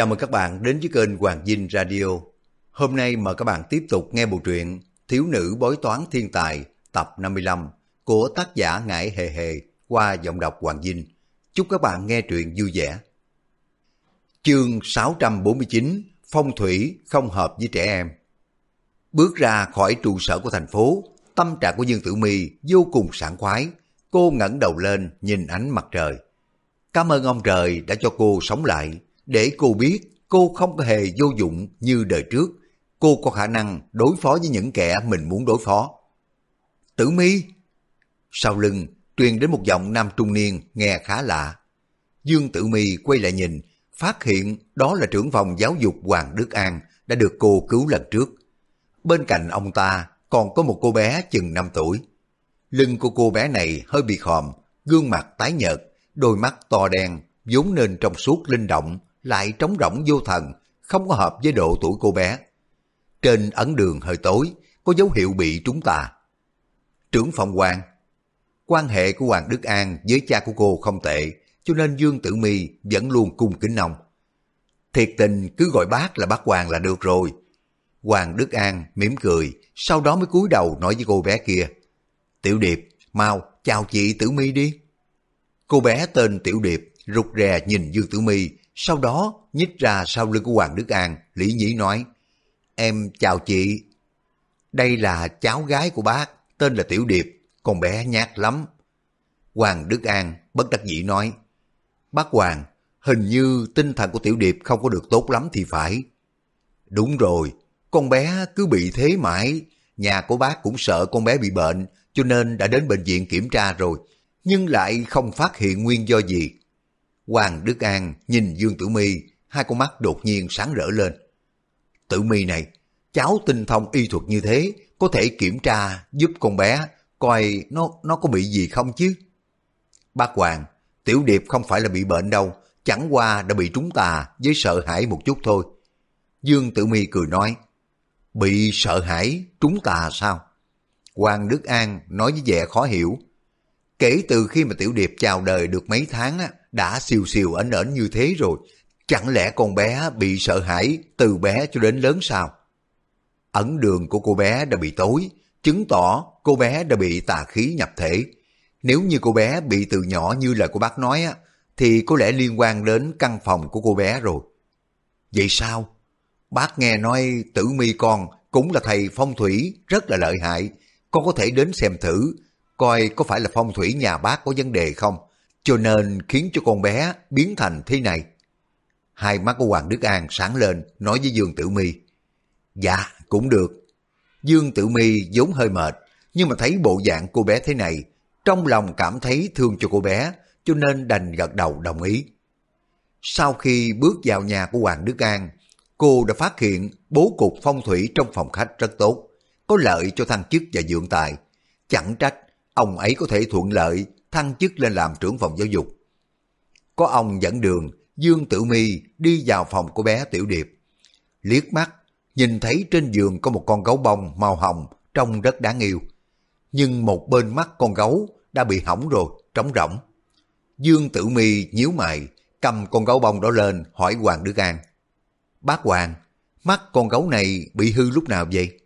Chào mừng các bạn đến với kênh Hoàng Dinh Radio. Hôm nay mời các bạn tiếp tục nghe bộ truyện Thiếu nữ bói toán thiên tài tập 55 của tác giả Ngải Hề Hề qua giọng đọc Hoàng Dinh. Chúc các bạn nghe truyện vui vẻ. Chương 649 Phong thủy không hợp với trẻ em Bước ra khỏi trụ sở của thành phố, tâm trạng của Dương Tử My vô cùng sảng khoái. Cô ngẩng đầu lên nhìn ánh mặt trời. Cảm ơn ông trời đã cho cô sống lại, để cô biết cô không có hề vô dụng như đời trước. Cô có khả năng đối phó với những kẻ mình muốn đối phó. Tử mi Sau lưng, truyền đến một giọng nam trung niên nghe khá lạ. Dương Tử mi quay lại nhìn, phát hiện đó là trưởng phòng giáo dục Hoàng Đức An đã được cô cứu lần trước. Bên cạnh ông ta còn có một cô bé chừng 5 tuổi. Lưng của cô bé này hơi bị khòm, gương mặt tái nhợt, đôi mắt to đen, vốn nên trong suốt linh động, lại trống rỗng vô thần, không có hợp với độ tuổi cô bé. Trên ấn đường hơi tối, có dấu hiệu bị trúng tà. Trưởng phòng quan Quan hệ của Hoàng Đức An với cha của cô không tệ, cho nên Dương Tử Mi vẫn luôn cung kính ông. Thiệt tình cứ gọi bác là bác Hoàng là được rồi. Hoàng Đức An mỉm cười, sau đó mới cúi đầu nói với cô bé kia. Tiểu Điệp, mau chào chị Tử Mi đi. Cô bé tên Tiểu Điệp rụt rè nhìn Dương Tử Mi, sau đó nhích ra sau lưng của Hoàng Đức An, lý Nhĩ nói, Em chào chị. Đây là cháu gái của bác, tên là Tiểu Điệp, con bé nhát lắm. Hoàng Đức An bất đắc dĩ nói, Bác Hoàng, hình như tinh thần của Tiểu Điệp không có được tốt lắm thì phải. Đúng rồi, con bé cứ bị thế mãi, nhà của bác cũng sợ con bé bị bệnh, cho nên đã đến bệnh viện kiểm tra rồi, nhưng lại không phát hiện nguyên do gì. Hoàng Đức An nhìn Dương Tử Mi, hai con mắt đột nhiên sáng rỡ lên. Tử Mi này, cháu tinh thông y thuật như thế, có thể kiểm tra giúp con bé coi nó nó có bị gì không chứ? Bác Hoàng, Tiểu Điệp không phải là bị bệnh đâu, chẳng qua đã bị trúng tà với sợ hãi một chút thôi. Dương Tử Mi cười nói, bị sợ hãi, trúng tà sao? Hoàng Đức An nói với vẻ khó hiểu. Kể từ khi mà Tiểu Điệp chào đời được mấy tháng á, đã siêu siêu ảnh ảnh như thế rồi, chẳng lẽ con bé bị sợ hãi từ bé cho đến lớn sao? Ẩn đường của cô bé đã bị tối, chứng tỏ cô bé đã bị tà khí nhập thể. Nếu như cô bé bị từ nhỏ như lời của bác nói á, thì có lẽ liên quan đến căn phòng của cô bé rồi. Vậy sao? Bác nghe nói tử mi con cũng là thầy phong thủy rất là lợi hại. Con có thể đến xem thử, coi có phải là phong thủy nhà bác có vấn đề không, cho nên khiến cho con bé biến thành thế này. Hai mắt của Hoàng Đức An sáng lên, nói với Dương Tử Mi. Dạ, cũng được. Dương Tử Mi vốn hơi mệt, nhưng mà thấy bộ dạng cô bé thế này, trong lòng cảm thấy thương cho cô bé, cho nên đành gật đầu đồng ý. Sau khi bước vào nhà của Hoàng Đức An, cô đã phát hiện bố cục phong thủy trong phòng khách rất tốt, có lợi cho thăng chức và dưỡng tài. Chẳng trách ông ấy có thể thuận lợi thăng chức lên làm trưởng phòng giáo dục. Có ông dẫn đường, Dương Tử Mi đi vào phòng của bé Tiểu Điệp. Liếc mắt, nhìn thấy trên giường có một con gấu bông màu hồng trông rất đáng yêu. Nhưng một bên mắt con gấu đã bị hỏng rồi, trống rỗng. Dương Tử Mi nhíu mày, cầm con gấu bông đó lên hỏi Hoàng Đức An. Bác Hoàng, mắt con gấu này bị hư lúc nào vậy?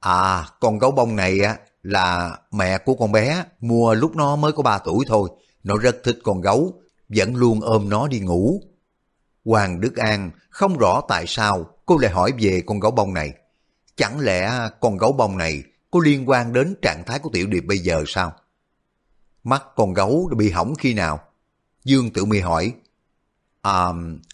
À, con gấu bông này á là mẹ của con bé mua lúc nó mới có 3 tuổi thôi. Nó rất thích con gấu, vẫn luôn ôm nó đi ngủ. Hoàng Đức An không rõ tại sao cô lại hỏi về con gấu bông này. Chẳng lẽ con gấu bông này có liên quan đến trạng thái của Tiểu Điệp bây giờ sao? Mắt con gấu đã bị hỏng khi nào? Dương Tử Mi hỏi. À,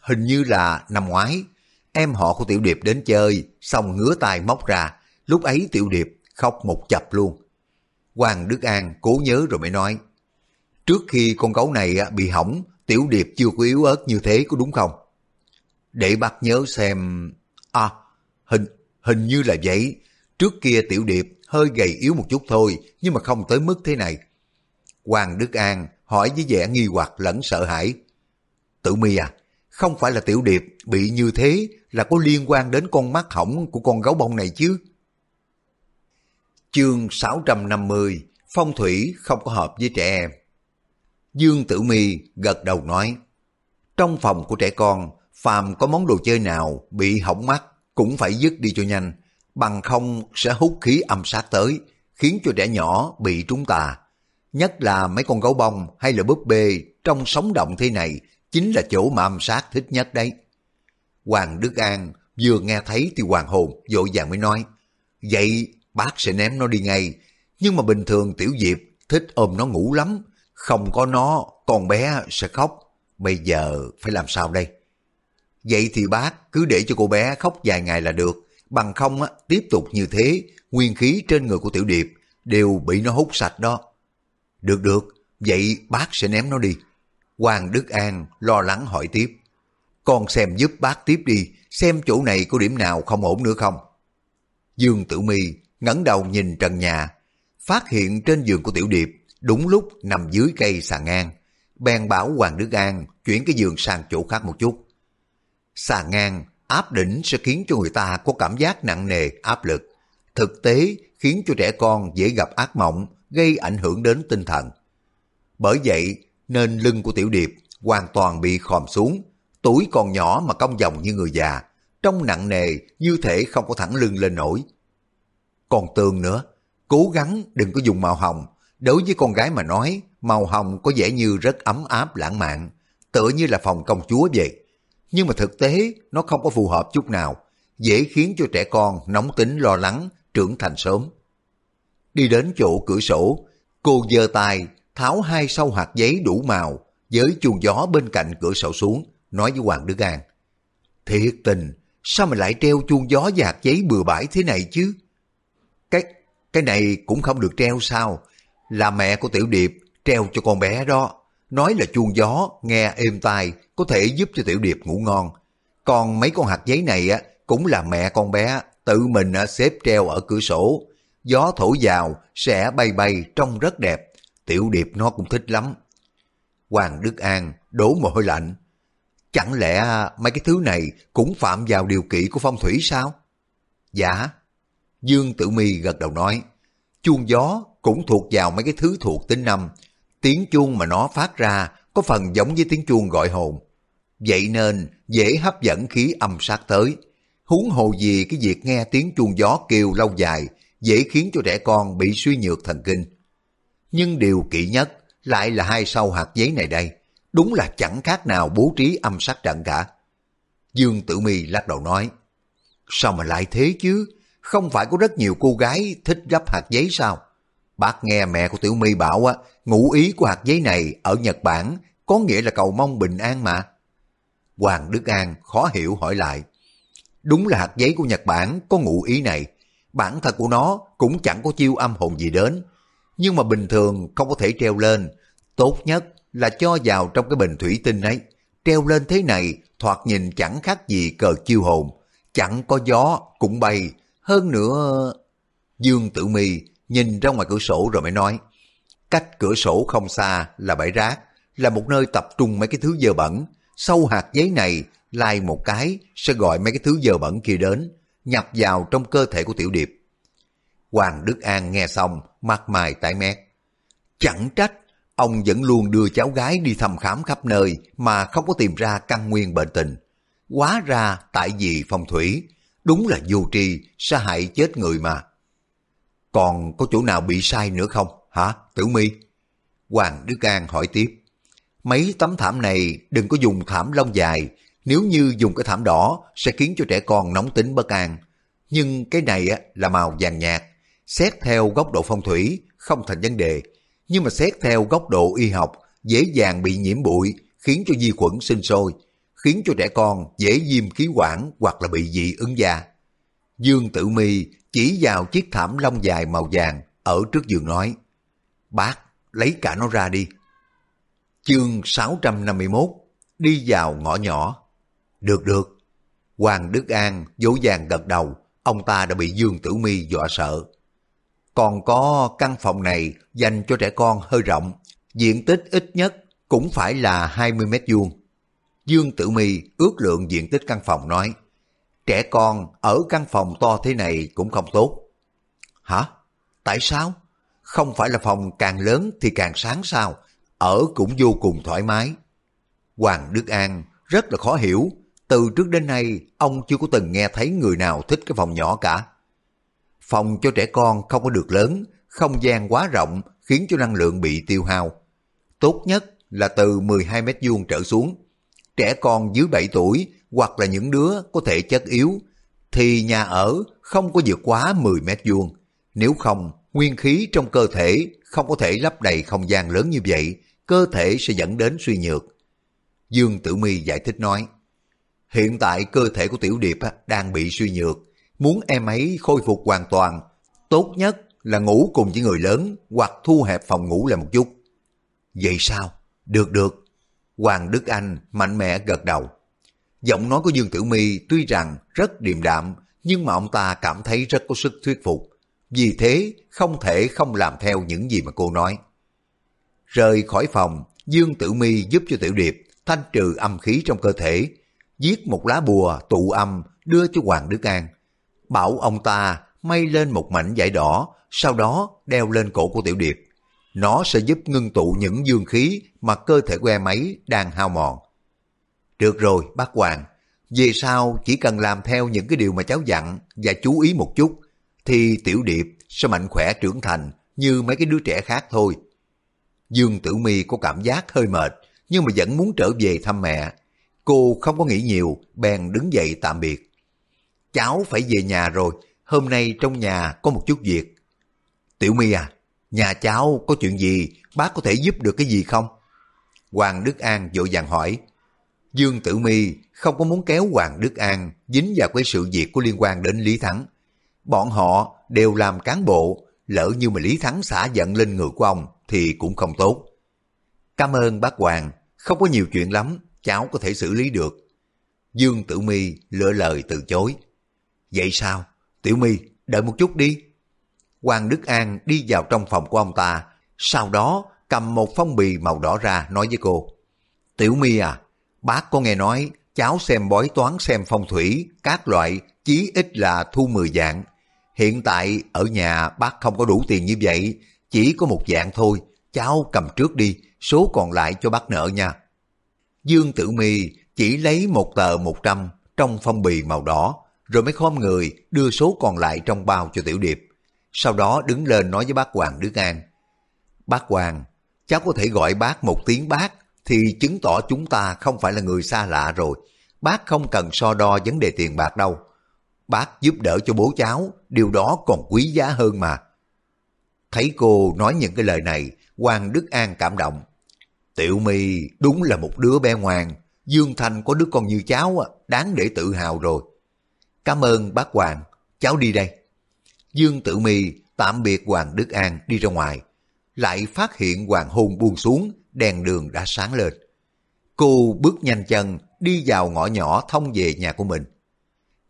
hình như là năm ngoái, em họ của Tiểu Điệp đến chơi, xong ngứa tay móc ra, lúc ấy Tiểu Điệp khóc một chập luôn. Hoàng Đức An cố nhớ rồi mới nói, trước khi con gấu này à, bị hỏng, Tiểu Điệp chưa có yếu ớt như thế có đúng không? Để bác nhớ xem... À, hình, hình như là vậy. Trước kia Tiểu Điệp hơi gầy yếu một chút thôi, nhưng mà không tới mức thế này. Hoàng Đức An hỏi với vẻ nghi hoặc lẫn sợ hãi. Tử mi à, không phải là Tiểu Điệp bị như thế là có liên quan đến con mắt hỏng của con gấu bông này chứ? Chương 650 Phong thủy không có hợp với trẻ em Dương Tử Mi gật đầu nói Trong phòng của trẻ con phàm có món đồ chơi nào bị hỏng mắt cũng phải dứt đi cho nhanh, bằng không sẽ hút khí âm sát tới, khiến cho trẻ nhỏ bị trúng tà. Nhất là mấy con gấu bông hay là búp bê trong sống động thế này chính là chỗ mà âm sát thích nhất đấy. Hoàng Đức An vừa nghe thấy thì hoàng hồn vội vàng mới nói, vậy bác sẽ ném nó đi ngay, nhưng mà bình thường Tiểu Diệp thích ôm nó ngủ lắm, không có nó con bé sẽ khóc, bây giờ phải làm sao đây? Vậy thì bác cứ để cho cô bé khóc vài ngày là được, bằng không á, tiếp tục như thế, nguyên khí trên người của Tiểu Điệp đều bị nó hút sạch đó. Được được, vậy bác sẽ ném nó đi. Hoàng Đức An lo lắng hỏi tiếp. Con xem giúp bác tiếp đi, xem chỗ này có điểm nào không ổn nữa không? Dương Tử Mi ngẩng đầu nhìn trần nhà, phát hiện trên giường của Tiểu Điệp đúng lúc nằm dưới cây xà ngang. Bèn bảo Hoàng Đức An chuyển cái giường sang chỗ khác một chút. Xà ngang áp đỉnh sẽ khiến cho người ta có cảm giác nặng nề, áp lực. Thực tế khiến cho trẻ con dễ gặp ác mộng, gây ảnh hưởng đến tinh thần. Bởi vậy nên lưng của Tiểu Điệp hoàn toàn bị khòm xuống, tuổi còn nhỏ mà cong vòng như người già, trông nặng nề như thể không có thẳng lưng lên nổi. Còn tường nữa, cố gắng đừng có dùng màu hồng, đối với con gái mà nói, màu hồng có vẻ như rất ấm áp lãng mạn, tựa như là phòng công chúa vậy. Nhưng mà thực tế nó không có phù hợp chút nào, dễ khiến cho trẻ con nóng tính lo lắng, trưởng thành sớm. Đi đến chỗ cửa sổ, cô giơ tay tháo hai sâu hạt giấy đủ màu với chuông gió bên cạnh cửa sổ xuống, nói với Hoàng Đức An. Thiệt tình, sao mà lại treo chuông gió và hạt giấy bừa bãi thế này chứ? Cái, này cũng không được treo sao? Là mẹ của Tiểu Điệp treo cho con bé đó. Nói là chuông gió, nghe êm tai, có thể giúp cho Tiểu Điệp ngủ ngon. Còn mấy con hạt giấy này á cũng là mẹ con bé tự mình xếp treo ở cửa sổ. Gió thổi vào sẽ bay bay trông rất đẹp. Tiểu Điệp nó cũng thích lắm. Hoàng Đức An đổ mồ hôi lạnh. Chẳng lẽ à, mấy cái thứ này cũng phạm vào điều kỵ của phong thủy sao? Dạ. Dương Tử Mi gật đầu nói. Chuông gió cũng thuộc vào mấy cái thứ thuộc tính năm. Tiếng chuông mà nó phát ra có phần giống với tiếng chuông gọi hồn. Vậy nên dễ hấp dẫn khí âm sát tới. Huống hồ gì cái việc nghe tiếng chuông gió kêu lâu dài dễ khiến cho trẻ con bị suy nhược thần kinh. Nhưng điều kỹ nhất lại là hai sau hạt giấy này đây. Đúng là chẳng khác nào bố trí âm sát trận cả. Dương Tử Mi lắc đầu nói, sao mà lại thế chứ? Không phải có rất nhiều cô gái thích gấp hạt giấy sao? Bác nghe mẹ của Tiểu My bảo á, ngụ ý của hạt giấy này ở Nhật Bản có nghĩa là cầu mong bình an mà. Hoàng Đức An khó hiểu hỏi lại. Đúng là hạt giấy của Nhật Bản có ngụ ý này. Bản thân của nó cũng chẳng có chiêu âm hồn gì đến. Nhưng mà bình thường không có thể treo lên. Tốt nhất là cho vào trong cái bình thủy tinh ấy. Treo lên thế này thoạt nhìn chẳng khác gì cờ chiêu hồn. Chẳng có gió cũng bay. Hơn nữa... Dương Tử Mi nhìn ra ngoài cửa sổ rồi mới nói. Cách cửa sổ không xa là bãi rác, là một nơi tập trung mấy cái thứ dơ bẩn. Sâu hạt giấy này lai một cái sẽ gọi mấy cái thứ dơ bẩn kia đến, nhập vào trong cơ thể của Tiểu Điệp. Hoàng Đức An nghe xong, mặt mày tái mét. Chẳng trách, ông vẫn luôn đưa cháu gái đi thăm khám khắp nơi mà không có tìm ra căn nguyên bệnh tình. Quá ra tại vì phong thủy, đúng là vô tri, sa hại chết người mà. Còn có chỗ nào bị sai nữa không, hả, Tử Mi? Hoàng Đức An hỏi tiếp. Mấy tấm thảm này đừng có dùng thảm lông dài, nếu như dùng cái thảm đỏ sẽ khiến cho trẻ con nóng tính bất an. Nhưng cái này á, là màu vàng nhạt, xét theo góc độ phong thủy không thành vấn đề, nhưng mà xét theo góc độ y học dễ dàng bị nhiễm bụi, khiến cho vi khuẩn sinh sôi, khiến cho trẻ con dễ viêm khí quản hoặc là bị dị ứng da. Dương Tử Mi chỉ vào chiếc thảm lông dài màu vàng ở trước giường nói, Bác, lấy cả nó ra đi. Chương 651 Đi vào ngõ nhỏ Được được. Hoàng Đức An dỗ dàng gật đầu, ông ta đã bị Dương Tử Mi dọa sợ. Còn có căn phòng này dành cho trẻ con hơi rộng, diện tích ít nhất cũng phải là 20 mét vuông. Dương Tử Mi ước lượng diện tích căn phòng nói, trẻ con ở căn phòng to thế này cũng không tốt. Hả? Tại sao? Không phải là phòng càng lớn thì càng sáng sao? Ở cũng vô cùng thoải mái. Hoàng Đức An rất là khó hiểu, Từ trước đến nay, ông chưa có từng nghe thấy người nào thích cái phòng nhỏ cả. Phòng cho trẻ con không có được lớn, không gian quá rộng khiến cho năng lượng bị tiêu hao. Tốt nhất là từ 12 mét vuông trở xuống. Trẻ con dưới 7 tuổi hoặc là những đứa có thể chất yếu thì nhà ở không có vượt quá 10 mét vuông. Nếu không, nguyên khí trong cơ thể không có thể lấp đầy không gian lớn như vậy, cơ thể sẽ dẫn đến suy nhược. Dương Tử Mi giải thích nói, hiện tại cơ thể của Tiểu Điệp đang bị suy nhược, muốn em ấy khôi phục hoàn toàn, tốt nhất là ngủ cùng với người lớn hoặc thu hẹp phòng ngủ lại một chút. Vậy sao? Được được. Hoàng Đức Anh mạnh mẽ gật đầu. Giọng nói của Dương Tử Mi tuy rằng rất điềm đạm, nhưng mà ông ta cảm thấy rất có sức thuyết phục. Vì thế, không thể không làm theo những gì mà cô nói. Rời khỏi phòng, Dương Tử Mi giúp cho Tiểu Điệp thanh trừ âm khí trong cơ thể, viết một lá bùa tụ âm đưa cho Hoàng Đức An. Bảo ông ta may lên một mảnh vải đỏ, sau đó đeo lên cổ của Tiểu Điệp. Nó sẽ giúp ngưng tụ những dương khí mà cơ thể que máy đang hao mòn. Được rồi, bác Hoàng, về sau chỉ cần làm theo những cái điều mà cháu dặn và chú ý một chút, thì Tiểu Điệp sẽ mạnh khỏe trưởng thành như mấy cái đứa trẻ khác thôi. Dương Tử Mi có cảm giác hơi mệt, nhưng mà vẫn muốn trở về thăm mẹ. Cô không có nghĩ nhiều, bèn đứng dậy tạm biệt. Cháu phải về nhà rồi, hôm nay trong nhà có một chút việc. Tiểu My à, nhà cháu có chuyện gì, bác có thể giúp được cái gì không? Hoàng Đức An vội vàng hỏi. Dương Tử Mi không có muốn kéo Hoàng Đức An dính vào cái sự việc có liên quan đến Lý Thắng. Bọn họ đều làm cán bộ, lỡ như mà Lý Thắng xả giận lên người của ông thì cũng không tốt. Cảm ơn bác Hoàng, không có nhiều chuyện lắm, cháu có thể xử lý được. Dương Tử Mi lựa lời từ chối. Vậy sao? Tiểu Mi đợi một chút đi. Hoàng Đức An đi vào trong phòng của ông ta, sau đó cầm một phong bì màu đỏ ra nói với cô. Tiểu My à, bác có nghe nói cháu xem bói toán xem phong thủy, các loại, chí ít là thu 10 dạng. Hiện tại ở nhà bác không có đủ tiền như vậy, chỉ có một dạng thôi, cháu cầm trước đi, số còn lại cho bác nợ nha. Dương Tử My chỉ lấy một tờ 100 trong phong bì màu đỏ, rồi mới khom người đưa số còn lại trong bao cho Tiểu Điệp. Sau đó đứng lên nói với bác Hoàng Đức An. Bác Hoàng, cháu có thể gọi bác một tiếng bác, thì chứng tỏ chúng ta không phải là người xa lạ rồi. Bác không cần so đo vấn đề tiền bạc đâu. Bác giúp đỡ cho bố cháu, điều đó còn quý giá hơn mà. Thấy cô nói những cái lời này, Hoàng Đức An cảm động. Tiểu My đúng là một đứa bé ngoan, Dương Thành có đứa con như cháu, đáng để tự hào rồi. Cảm ơn bác Hoàng, cháu đi đây. Dương Tử Mi tạm biệt Hoàng Đức An đi ra ngoài, lại phát hiện hoàng hôn buông xuống, đèn đường đã sáng lên. Cô bước nhanh chân đi vào ngõ nhỏ thông về nhà của mình.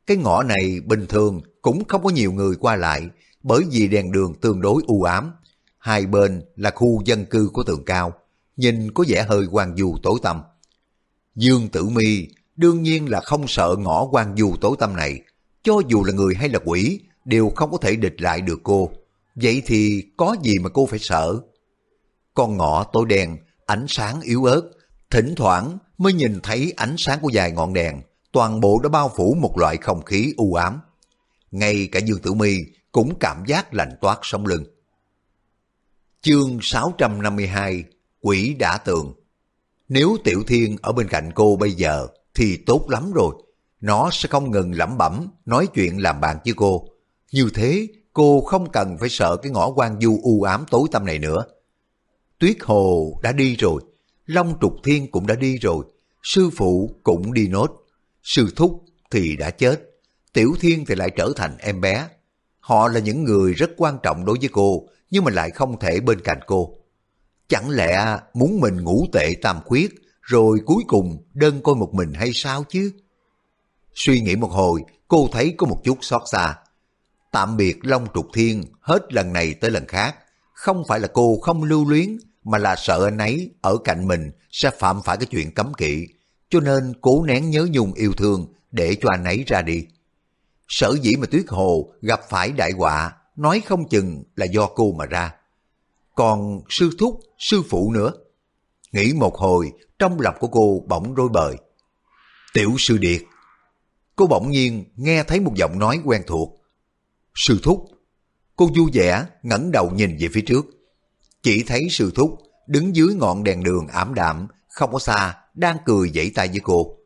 Cái ngõ này bình thường cũng không có nhiều người qua lại bởi vì đèn đường tương đối u ám. Hai bên là khu dân cư của tường cao, nhìn có vẻ hơi quan du tối tăm. Dương Tử Mi đương nhiên là không sợ ngõ quan du tối tăm này, cho dù là người hay là quỷ đều không có thể địch lại được cô. Vậy thì có gì mà cô phải sợ? Con ngõ tối đen, ánh sáng yếu ớt, thỉnh thoảng mới nhìn thấy ánh sáng của vài ngọn đèn, toàn bộ đã bao phủ một loại không khí u ám. Ngay cả Dương Tử Mi cũng cảm giác lạnh toát sống lưng. Chương 652 Quỷ đã tường Nếu Tiểu Thiên ở bên cạnh cô bây giờ thì tốt lắm rồi. Nó sẽ không ngừng lẩm bẩm nói chuyện làm bạn với cô. Như thế cô không cần phải sợ cái ngõ quan du u ám tối tăm này nữa. Tuyết Hồ đã đi rồi, Long Trục Thiên cũng đã đi rồi, sư phụ cũng đi nốt, sư thúc thì đã chết, Tiểu Thiên thì lại trở thành em bé. Họ là những người rất quan trọng đối với cô, nhưng mà lại không thể bên cạnh cô. Chẳng lẽ muốn mình ngủ tệ tam khuyết, rồi cuối cùng đơn coi một mình hay sao chứ? Suy nghĩ một hồi, cô thấy có một chút xót xa. Tạm biệt Long Trục Thiên hết lần này tới lần khác, không phải là cô không lưu luyến, mà là sợ anh ấy ở cạnh mình sẽ phạm phải cái chuyện cấm kỵ, cho nên cố nén nhớ nhung yêu thương để cho anh ấy ra đi. Sở dĩ mà Tuyết Hồ gặp phải đại họa, nói không chừng là do cô mà ra. Còn sư thúc, sư phụ nữa. Nghĩ một hồi, trong lòng của cô bỗng rối bời. Tiểu sư điệt, cô bỗng nhiên nghe thấy một giọng nói quen thuộc. Sư thúc. Cô vui vẻ ngẩng đầu nhìn về phía trước. Chỉ thấy sư thúc đứng dưới ngọn đèn đường ảm đạm, không có xa, đang cười vẫy tay với cô.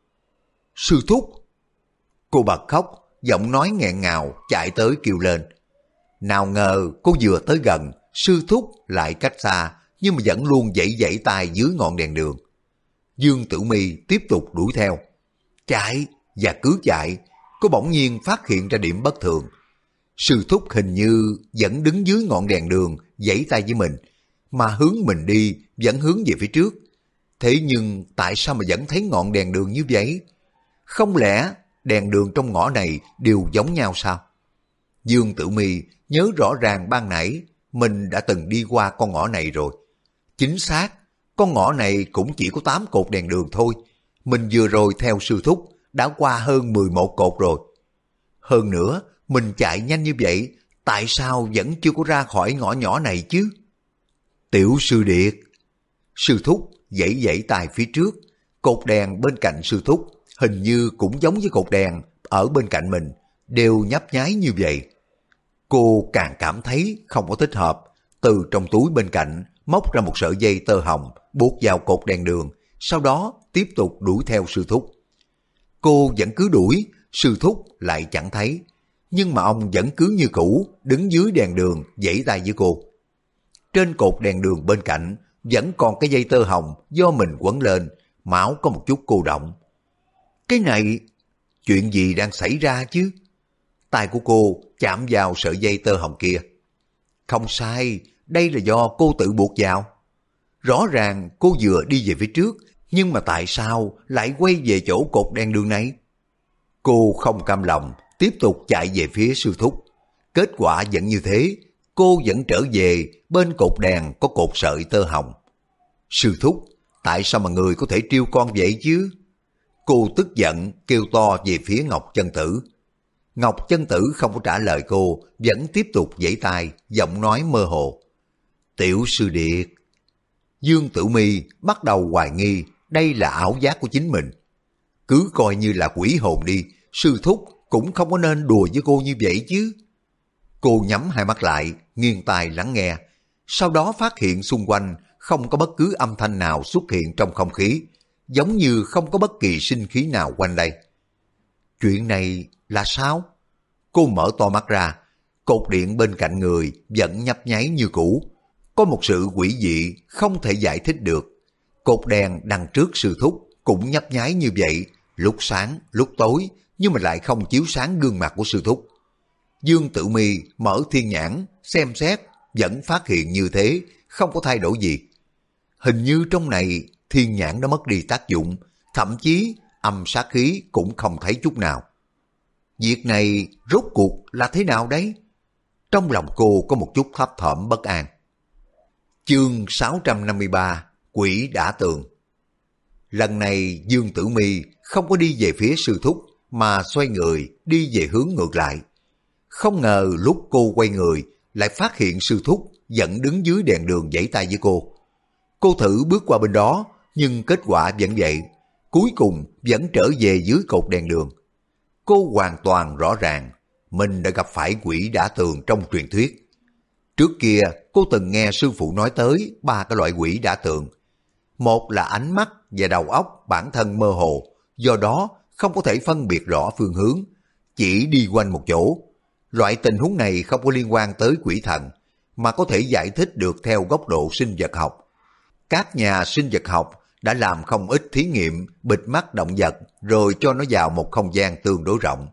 Sư thúc. Cô bật khóc, giọng nói nghẹn ngào chạy tới kêu lên. Nào ngờ cô vừa tới gần, sư thúc lại cách xa, nhưng mà vẫn luôn dãy dãy tay dưới ngọn đèn đường. Dương Tử Mi tiếp tục đuổi theo. Chạy và cứ chạy, cô bỗng nhiên phát hiện ra điểm bất thường. Sư thúc hình như vẫn đứng dưới ngọn đèn đường, giãy tay với mình, mà hướng mình đi vẫn hướng về phía trước. Thế nhưng tại sao mà vẫn thấy ngọn đèn đường như vậy? Không lẽ đèn đường trong ngõ này đều giống nhau sao? Dương Tử Mi nhớ rõ ràng ban nãy mình đã từng đi qua con ngõ này rồi. Chính xác, con ngõ này cũng chỉ có 8 cột đèn đường thôi. Mình vừa rồi theo sư thúc đã qua hơn 11 cột rồi. Hơn nữa, mình chạy nhanh như vậy, tại sao vẫn chưa có ra khỏi ngõ nhỏ này chứ? Tiểu sư điệt. Sư thúc dãy dãy tài phía trước, cột đèn bên cạnh sư thúc hình như cũng giống với cột đèn ở bên cạnh mình, đều nhấp nháy như vậy. Cô càng cảm thấy không có thích hợp, từ trong túi bên cạnh móc ra một sợi dây tơ hồng buộc vào cột đèn đường, sau đó tiếp tục đuổi theo sư thúc. Cô vẫn cứ đuổi, sư thúc lại chẳng thấy, nhưng mà ông vẫn cứ như cũ, đứng dưới đèn đường dãy tay với cô. Trên cột đèn đường bên cạnh vẫn còn cái dây tơ hồng do mình quấn lên, máu có một chút cô động. Cái này, chuyện gì đang xảy ra chứ? Tay của cô chạm vào sợi dây tơ hồng kia. Không sai, đây là do cô tự buộc vào. Rõ ràng cô vừa đi về phía trước, nhưng mà tại sao lại quay về chỗ cột đèn đường này? Cô không cam lòng, tiếp tục chạy về phía sư thúc. Kết quả vẫn như thế, cô vẫn trở về bên cột đèn có cột sợi tơ hồng. Sư thúc, tại sao mà người có thể triêu con vậy chứ? Cô tức giận kêu to về phía Ngọc Chân Tử. Ngọc Chân Tử không có trả lời cô, vẫn tiếp tục giãy tay, giọng nói mơ hồ. Tiểu sư điệt. Dương Tử Mi bắt đầu hoài nghi đây là ảo giác của chính mình. Cứ coi như là quỷ hồn đi, sư thúc cũng không có nên đùa với cô như vậy chứ. Cô nhắm hai mắt lại, nghiêng tai lắng nghe. Sau đó phát hiện xung quanh không có bất cứ âm thanh nào xuất hiện trong không khí, giống như không có bất kỳ sinh khí nào quanh đây. Chuyện này là sao? Cô mở to mắt ra, cột điện bên cạnh người vẫn nhấp nháy như cũ. Có một sự quỷ dị không thể giải thích được. Cột đèn đằng trước sư thúc cũng nhấp nháy như vậy, lúc sáng, lúc tối, nhưng mà lại không chiếu sáng gương mặt của sư thúc. Dương Tử Mi mở thiên nhãn, xem xét, vẫn phát hiện như thế, không có thay đổi gì. Hình như trong này thiên nhãn đã mất đi tác dụng, thậm chí âm sát khí cũng không thấy chút nào. Việc này rốt cuộc là thế nào đấy? Trong lòng cô có một chút thấp thỏm bất an. Chương 653 Quỷ đã tường Lần này Dương Tử Mi không có đi về phía sư thúc mà xoay người đi về hướng ngược lại. Không ngờ lúc cô quay người lại phát hiện sư thúc vẫn đứng dưới đèn đường giãy tay với cô. Cô thử bước qua bên đó nhưng kết quả vẫn vậy. Cuối cùng vẫn trở về dưới cột đèn đường. Cô hoàn toàn rõ ràng mình đã gặp phải quỷ đã tường trong truyền thuyết. Trước kia cô từng nghe sư phụ nói tới ba cái loại quỷ đã tường. Một là ánh mắt và đầu óc bản thân mơ hồ, do đó không có thể phân biệt rõ phương hướng, chỉ đi quanh một chỗ. Loại tình huống này không có liên quan tới quỷ thần, mà có thể giải thích được theo góc độ sinh vật học. Các nhà sinh vật học đã làm không ít thí nghiệm bịt mắt động vật rồi cho nó vào một không gian tương đối rộng.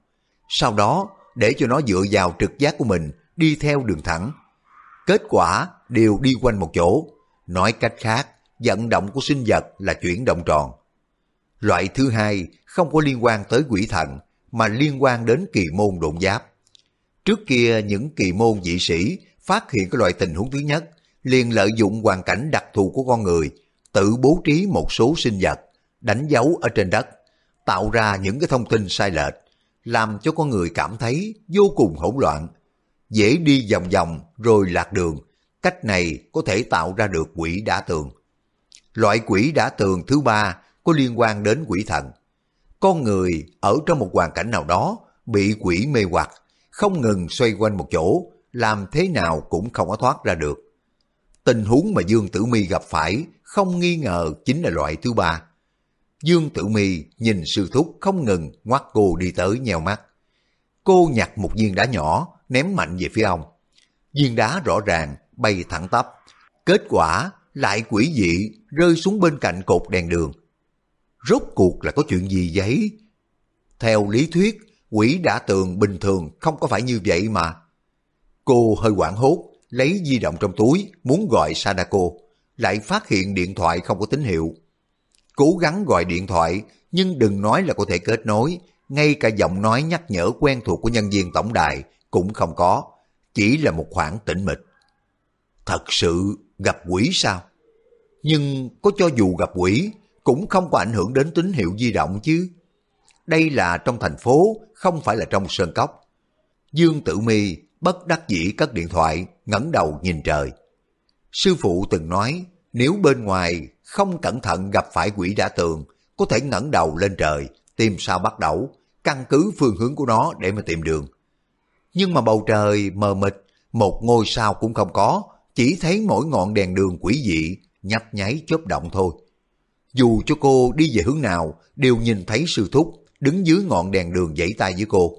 Sau đó, để cho nó dựa vào trực giác của mình đi theo đường thẳng. Kết quả đều đi quanh một chỗ. Nói cách khác, vận động của sinh vật là chuyển động tròn. Loại thứ hai không có liên quan tới quỷ thần, mà liên quan đến kỳ môn độn giáp. Trước kia những kỳ môn dị sĩ phát hiện cái loại tình huống thứ nhất, liền lợi dụng hoàn cảnh đặc thù của con người tự bố trí một số sinh vật, đánh dấu ở trên đất, tạo ra những cái thông tin sai lệch, làm cho con người cảm thấy vô cùng hỗn loạn, dễ đi vòng vòng rồi lạc đường. Cách này có thể tạo ra được quỷ đã tường. Loại quỷ đã tường thứ ba có liên quan đến quỷ thần. con người ở trong một hoàn cảnh nào đó bị quỷ mê hoặc, không ngừng xoay quanh một chỗ, làm thế nào cũng không có thoát ra được. Tình huống mà Dương Tử Mi gặp phải không nghi ngờ chính là loại thứ ba. Dương Tử Mi nhìn sư thúc không ngừng ngoắt cô đi tới nheo mắt. Cô nhặt một viên đá nhỏ, ném mạnh về phía ông. Viên đá rõ ràng bay thẳng tắp. Kết quả lại quỷ dị rơi xuống bên cạnh cột đèn đường. Rốt cuộc là có chuyện gì vậy? Theo lý thuyết, quỷ đã tường bình thường không có phải như vậy mà. Cô hơi quảng hốt, lấy di động trong túi, muốn gọi Sadako, lại phát hiện điện thoại không có tín hiệu. Cố gắng gọi điện thoại, nhưng đừng nói là có thể kết nối, ngay cả giọng nói nhắc nhở quen thuộc của nhân viên tổng đài cũng không có, chỉ là một khoảng tĩnh mịch. Thật sự gặp quỷ sao? Nhưng có cho dù gặp quỷ, cũng không có ảnh hưởng đến tín hiệu di động chứ. Đây là trong thành phố, không phải là trong sơn cốc. Dương Tử Mi bất đắc dĩ cất điện thoại, ngẩng đầu nhìn trời. Sư phụ từng nói, nếu bên ngoài không cẩn thận gặp phải quỷ đã tường, có thể ngẩng đầu lên trời, tìm sao bắt đầu, căn cứ phương hướng của nó để mà tìm đường. Nhưng mà bầu trời mờ mịt, một ngôi sao cũng không có, chỉ thấy mỗi ngọn đèn đường quỷ dị, nhấp nháy chớp động thôi. Dù cho cô đi về hướng nào, đều nhìn thấy sư thúc đứng dưới ngọn đèn đường dãy tay với cô.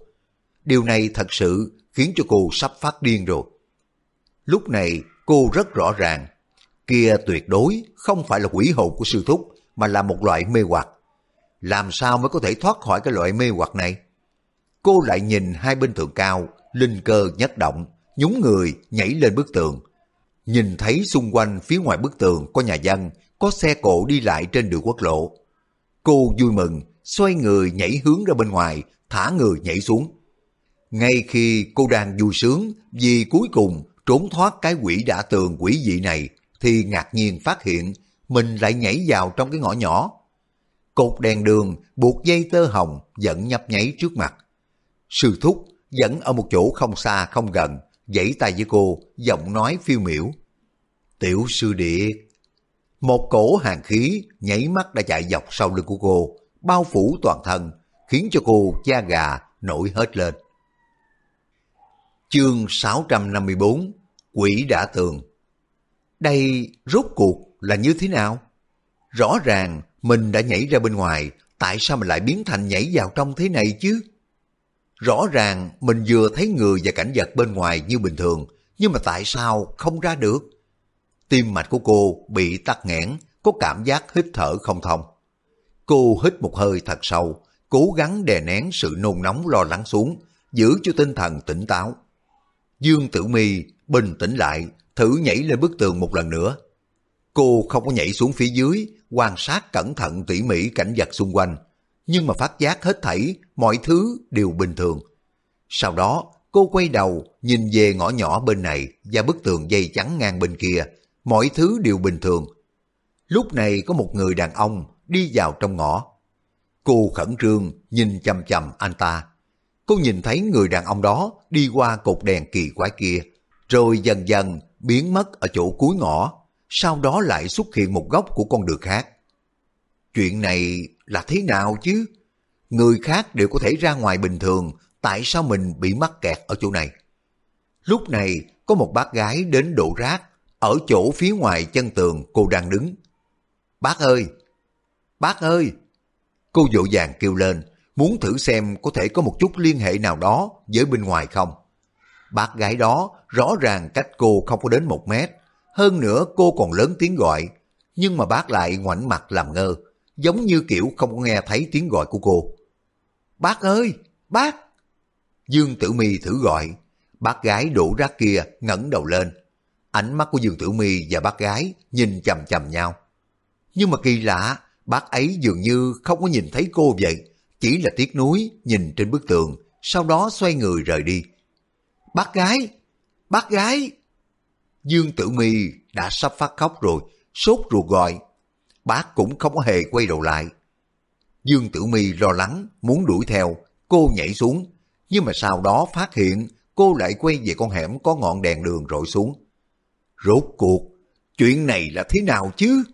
Điều này thật sự khiến cho cô sắp phát điên rồi. Lúc này cô rất rõ ràng, kia tuyệt đối không phải là quỷ hồn của sư thúc mà là một loại mê hoặc. Làm sao mới có thể thoát khỏi cái loại mê hoặc này? Cô lại nhìn hai bên tường cao, linh cơ nhất động, nhúng người nhảy lên bức tường. Nhìn thấy xung quanh phía ngoài bức tường có nhà dân, có xe cộ đi lại trên đường quốc lộ. Cô vui mừng, xoay người nhảy hướng ra bên ngoài, thả người nhảy xuống. Ngay khi cô đang vui sướng vì cuối cùng trốn thoát cái quỷ đã tường quỷ dị này, thì ngạc nhiên phát hiện mình lại nhảy vào trong cái ngõ nhỏ. Cột đèn đường buộc dây tơ hồng vẫn nhấp nháy trước mặt. Sư thúc vẫn ở một chỗ không xa không gần, dãy tay với cô, giọng nói phiêu miểu. Tiểu sư điệt, một cổ hàng khí nhảy mắt đã chạy dọc sau lưng của cô, bao phủ toàn thân, khiến cho cô da gà nổi hết lên. Chương 654 Quỷ đã tường Đây rốt cuộc là như thế nào? Rõ ràng mình đã nhảy ra bên ngoài, tại sao mình lại biến thành nhảy vào trong thế này chứ? Rõ ràng mình vừa thấy người và cảnh vật bên ngoài như bình thường, nhưng mà tại sao không ra được? Tim mạch của cô bị tắc nghẽn, có cảm giác hít thở không thông. Cô hít một hơi thật sâu, cố gắng đè nén sự nôn nóng lo lắng xuống, giữ cho tinh thần tỉnh táo. Dương Tử Mi bình tĩnh lại, thử nhảy lên bức tường một lần nữa. Cô không có nhảy xuống phía dưới, quan sát cẩn thận tỉ mỉ cảnh vật xung quanh, nhưng mà phát giác hết thảy, mọi thứ đều bình thường. Sau đó, cô quay đầu, nhìn về ngõ nhỏ bên này và bức tường dây trắng ngang bên kia, mọi thứ đều bình thường. Lúc này có một người đàn ông đi vào trong ngõ. Cô khẩn trương nhìn chầm chầm anh ta. Cô nhìn thấy người đàn ông đó đi qua cột đèn kỳ quái kia, rồi dần dần biến mất ở chỗ cuối ngõ, sau đó lại xuất hiện một góc của con đường khác. Chuyện này là thế nào chứ? Người khác đều có thể ra ngoài bình thường, tại sao mình bị mắc kẹt ở chỗ này? Lúc này có một bác gái đến đổ rác, ở chỗ phía ngoài chân tường cô đang đứng. Bác ơi! Bác ơi! Cô vội vàng kêu lên, muốn thử xem có thể có một chút liên hệ nào đó với bên ngoài không. Bác gái đó rõ ràng cách cô không có đến một mét, hơn nữa cô còn lớn tiếng gọi, nhưng mà bác lại ngoảnh mặt làm ngơ, giống như kiểu không có nghe thấy tiếng gọi của cô. Bác ơi! Bác! Dương Tử Mi thử gọi, bác gái đổ rác kia ngẩng đầu lên. Ánh mắt của Dương Tử Mi và bác gái nhìn chầm chầm nhau. Nhưng mà kỳ lạ, bác ấy dường như không có nhìn thấy cô vậy, chỉ là tiếc nuối nhìn trên bức tường, sau đó xoay người rời đi. Bác gái! Bác gái! Dương Tử Mi đã sắp phát khóc rồi, sốt ruột gọi. Bác cũng không có hề quay đầu lại. Dương Tử Mi lo lắng, muốn đuổi theo, cô nhảy xuống, nhưng mà sau đó phát hiện cô lại quay về con hẻm có ngọn đèn đường rọi xuống. Rốt cuộc, chuyện này là thế nào chứ?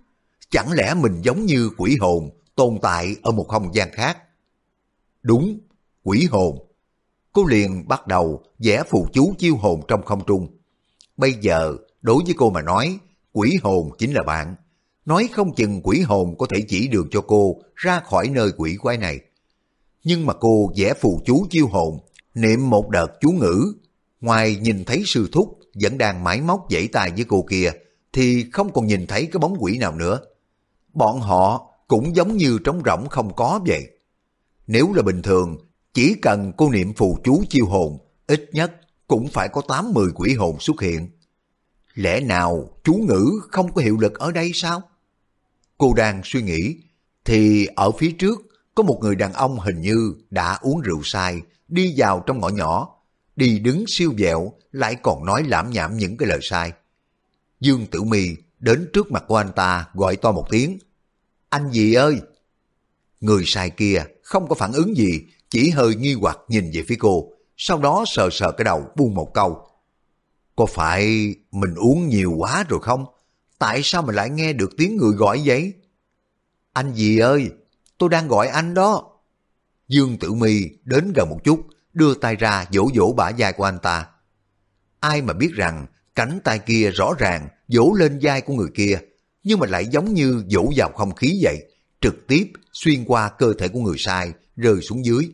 Chẳng lẽ mình giống như quỷ hồn tồn tại ở một không gian khác? Đúng, quỷ hồn. Cô liền bắt đầu vẽ phù chú chiêu hồn trong không trung. Bây giờ, đối với cô mà nói, quỷ hồn chính là bạn. Nói không chừng quỷ hồn có thể chỉ đường cho cô ra khỏi nơi quỷ quái này. Nhưng mà cô vẽ phù chú chiêu hồn, niệm một đợt chú ngữ. Ngoài nhìn thấy sư thúc vẫn đang mái móc dãy tay với cô kia, thì không còn nhìn thấy cái bóng quỷ nào nữa. Bọn họ cũng giống như trống rỗng không có vậy. Nếu là bình thường, chỉ cần cô niệm phù chú chiêu hồn, ít nhất cũng phải có 8-10 quỷ hồn xuất hiện. Lẽ nào chú ngữ không có hiệu lực ở đây sao? Cô đang suy nghĩ, thì ở phía trước có một người đàn ông hình như đã uống rượu sai, đi vào trong ngõ nhỏ, đi đứng siêu dẹo, lại còn nói lãm nhảm những cái lời sai. Dương Tử Mi đến trước mặt của anh ta gọi to một tiếng, anh gì ơi! Người sai kia không có phản ứng gì, chỉ hơi nghi hoặc nhìn về phía cô, sau đó sờ sờ cái đầu buông một câu. Có phải mình uống nhiều quá rồi không? Tại sao mình lại nghe được tiếng người gọi vậy? Anh gì ơi, tôi đang gọi anh đó. Dương Tử Mi đến gần một chút, đưa tay ra vỗ vỗ bả vai của anh ta. Ai mà biết rằng cánh tay kia rõ ràng vỗ lên vai của người kia, nhưng mà lại giống như vỗ vào không khí vậy, trực tiếp xuyên qua cơ thể của người sai, rơi xuống dưới.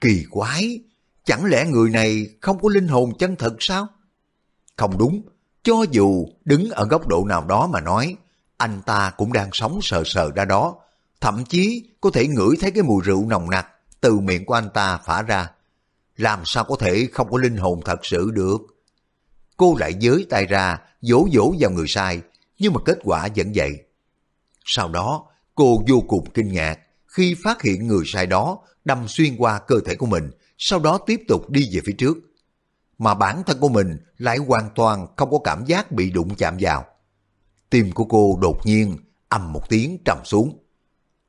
Kỳ quái, chẳng lẽ người này không có linh hồn chân thật sao? Không đúng, cho dù đứng ở góc độ nào đó mà nói, anh ta cũng đang sống sờ sờ ra đó, thậm chí có thể ngửi thấy cái mùi rượu nồng nặc từ miệng của anh ta phả ra. Làm sao có thể không có linh hồn thật sự được? Cô lại giới tay ra, vỗ vỗ vào người sai, nhưng mà kết quả vẫn vậy. Sau đó, cô vô cùng kinh ngạc khi phát hiện người sai đó đâm xuyên qua cơ thể của mình, sau đó tiếp tục đi về phía trước. Mà bản thân của mình lại hoàn toàn không có cảm giác bị đụng chạm vào. Tim của cô đột nhiên ầm một tiếng trầm xuống.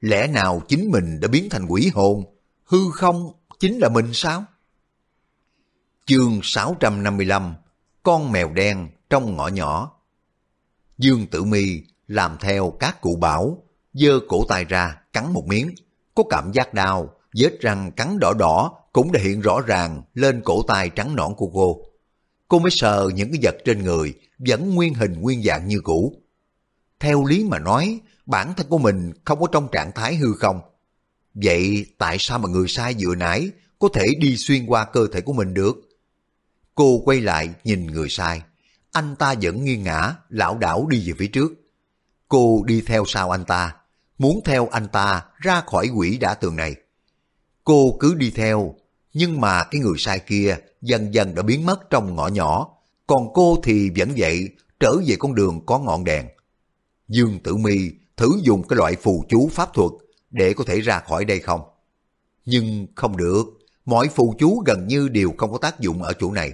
Lẽ nào chính mình đã biến thành quỷ hồn? Hư không chính là mình sao? Chương 655 Con mèo đen trong ngõ nhỏ Dương Tử Mi làm theo các cụ bảo, giơ cổ tay ra, cắn một miếng. Có cảm giác đau, vết răng cắn đỏ đỏ cũng đã hiện rõ ràng lên cổ tay trắng nõn của cô. Cô mới sờ những cái vật trên người, vẫn nguyên hình nguyên dạng như cũ. Theo lý mà nói, bản thân của mình không có trong trạng thái hư không. Vậy tại sao mà người sai vừa nãy có thể đi xuyên qua cơ thể của mình được? Cô quay lại nhìn người sai. Anh ta vẫn nghiêng ngã, lão đảo đi về phía trước. Cô đi theo sau anh ta, muốn theo anh ta ra khỏi quỷ đã tường này. Cô cứ đi theo, nhưng mà cái người sai kia dần dần đã biến mất trong ngõ nhỏ, còn cô thì vẫn vậy, trở về con đường có ngọn đèn. Dương Tử Mi thử dùng cái loại phù chú pháp thuật để có thể ra khỏi đây không? Nhưng không được, mọi phù chú gần như đều không có tác dụng ở chỗ này.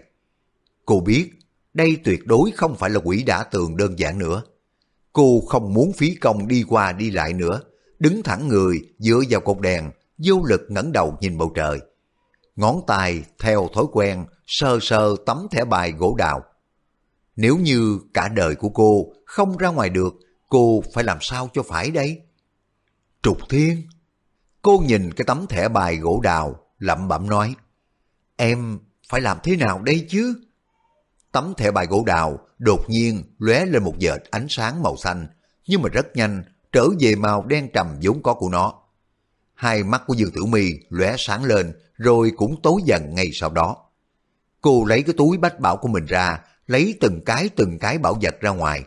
Cô biết, đây tuyệt đối không phải là quỷ đã tường đơn giản nữa. Cô không muốn phí công đi qua đi lại nữa, đứng thẳng người dựa vào cột đèn, vô lực ngẩng đầu nhìn bầu trời. Ngón tay theo thói quen sơ sơ tấm thẻ bài gỗ đào. Nếu như cả đời của cô không ra ngoài được cô phải làm sao cho phải đây? Trục Thiên. Cô nhìn cái tấm thẻ bài gỗ đào, lẩm bẩm nói. Em phải làm thế nào đây chứ? Tấm thẻ bài gỗ đào đột nhiên lóe lên một vệt ánh sáng màu xanh, nhưng mà rất nhanh trở về màu đen trầm vốn có của nó. Hai mắt của Dương Tử Mi lóe sáng lên, rồi cũng tối dần ngay sau đó. Cô lấy cái túi bách bảo của mình ra, lấy từng cái từng cái bảo vật ra ngoài,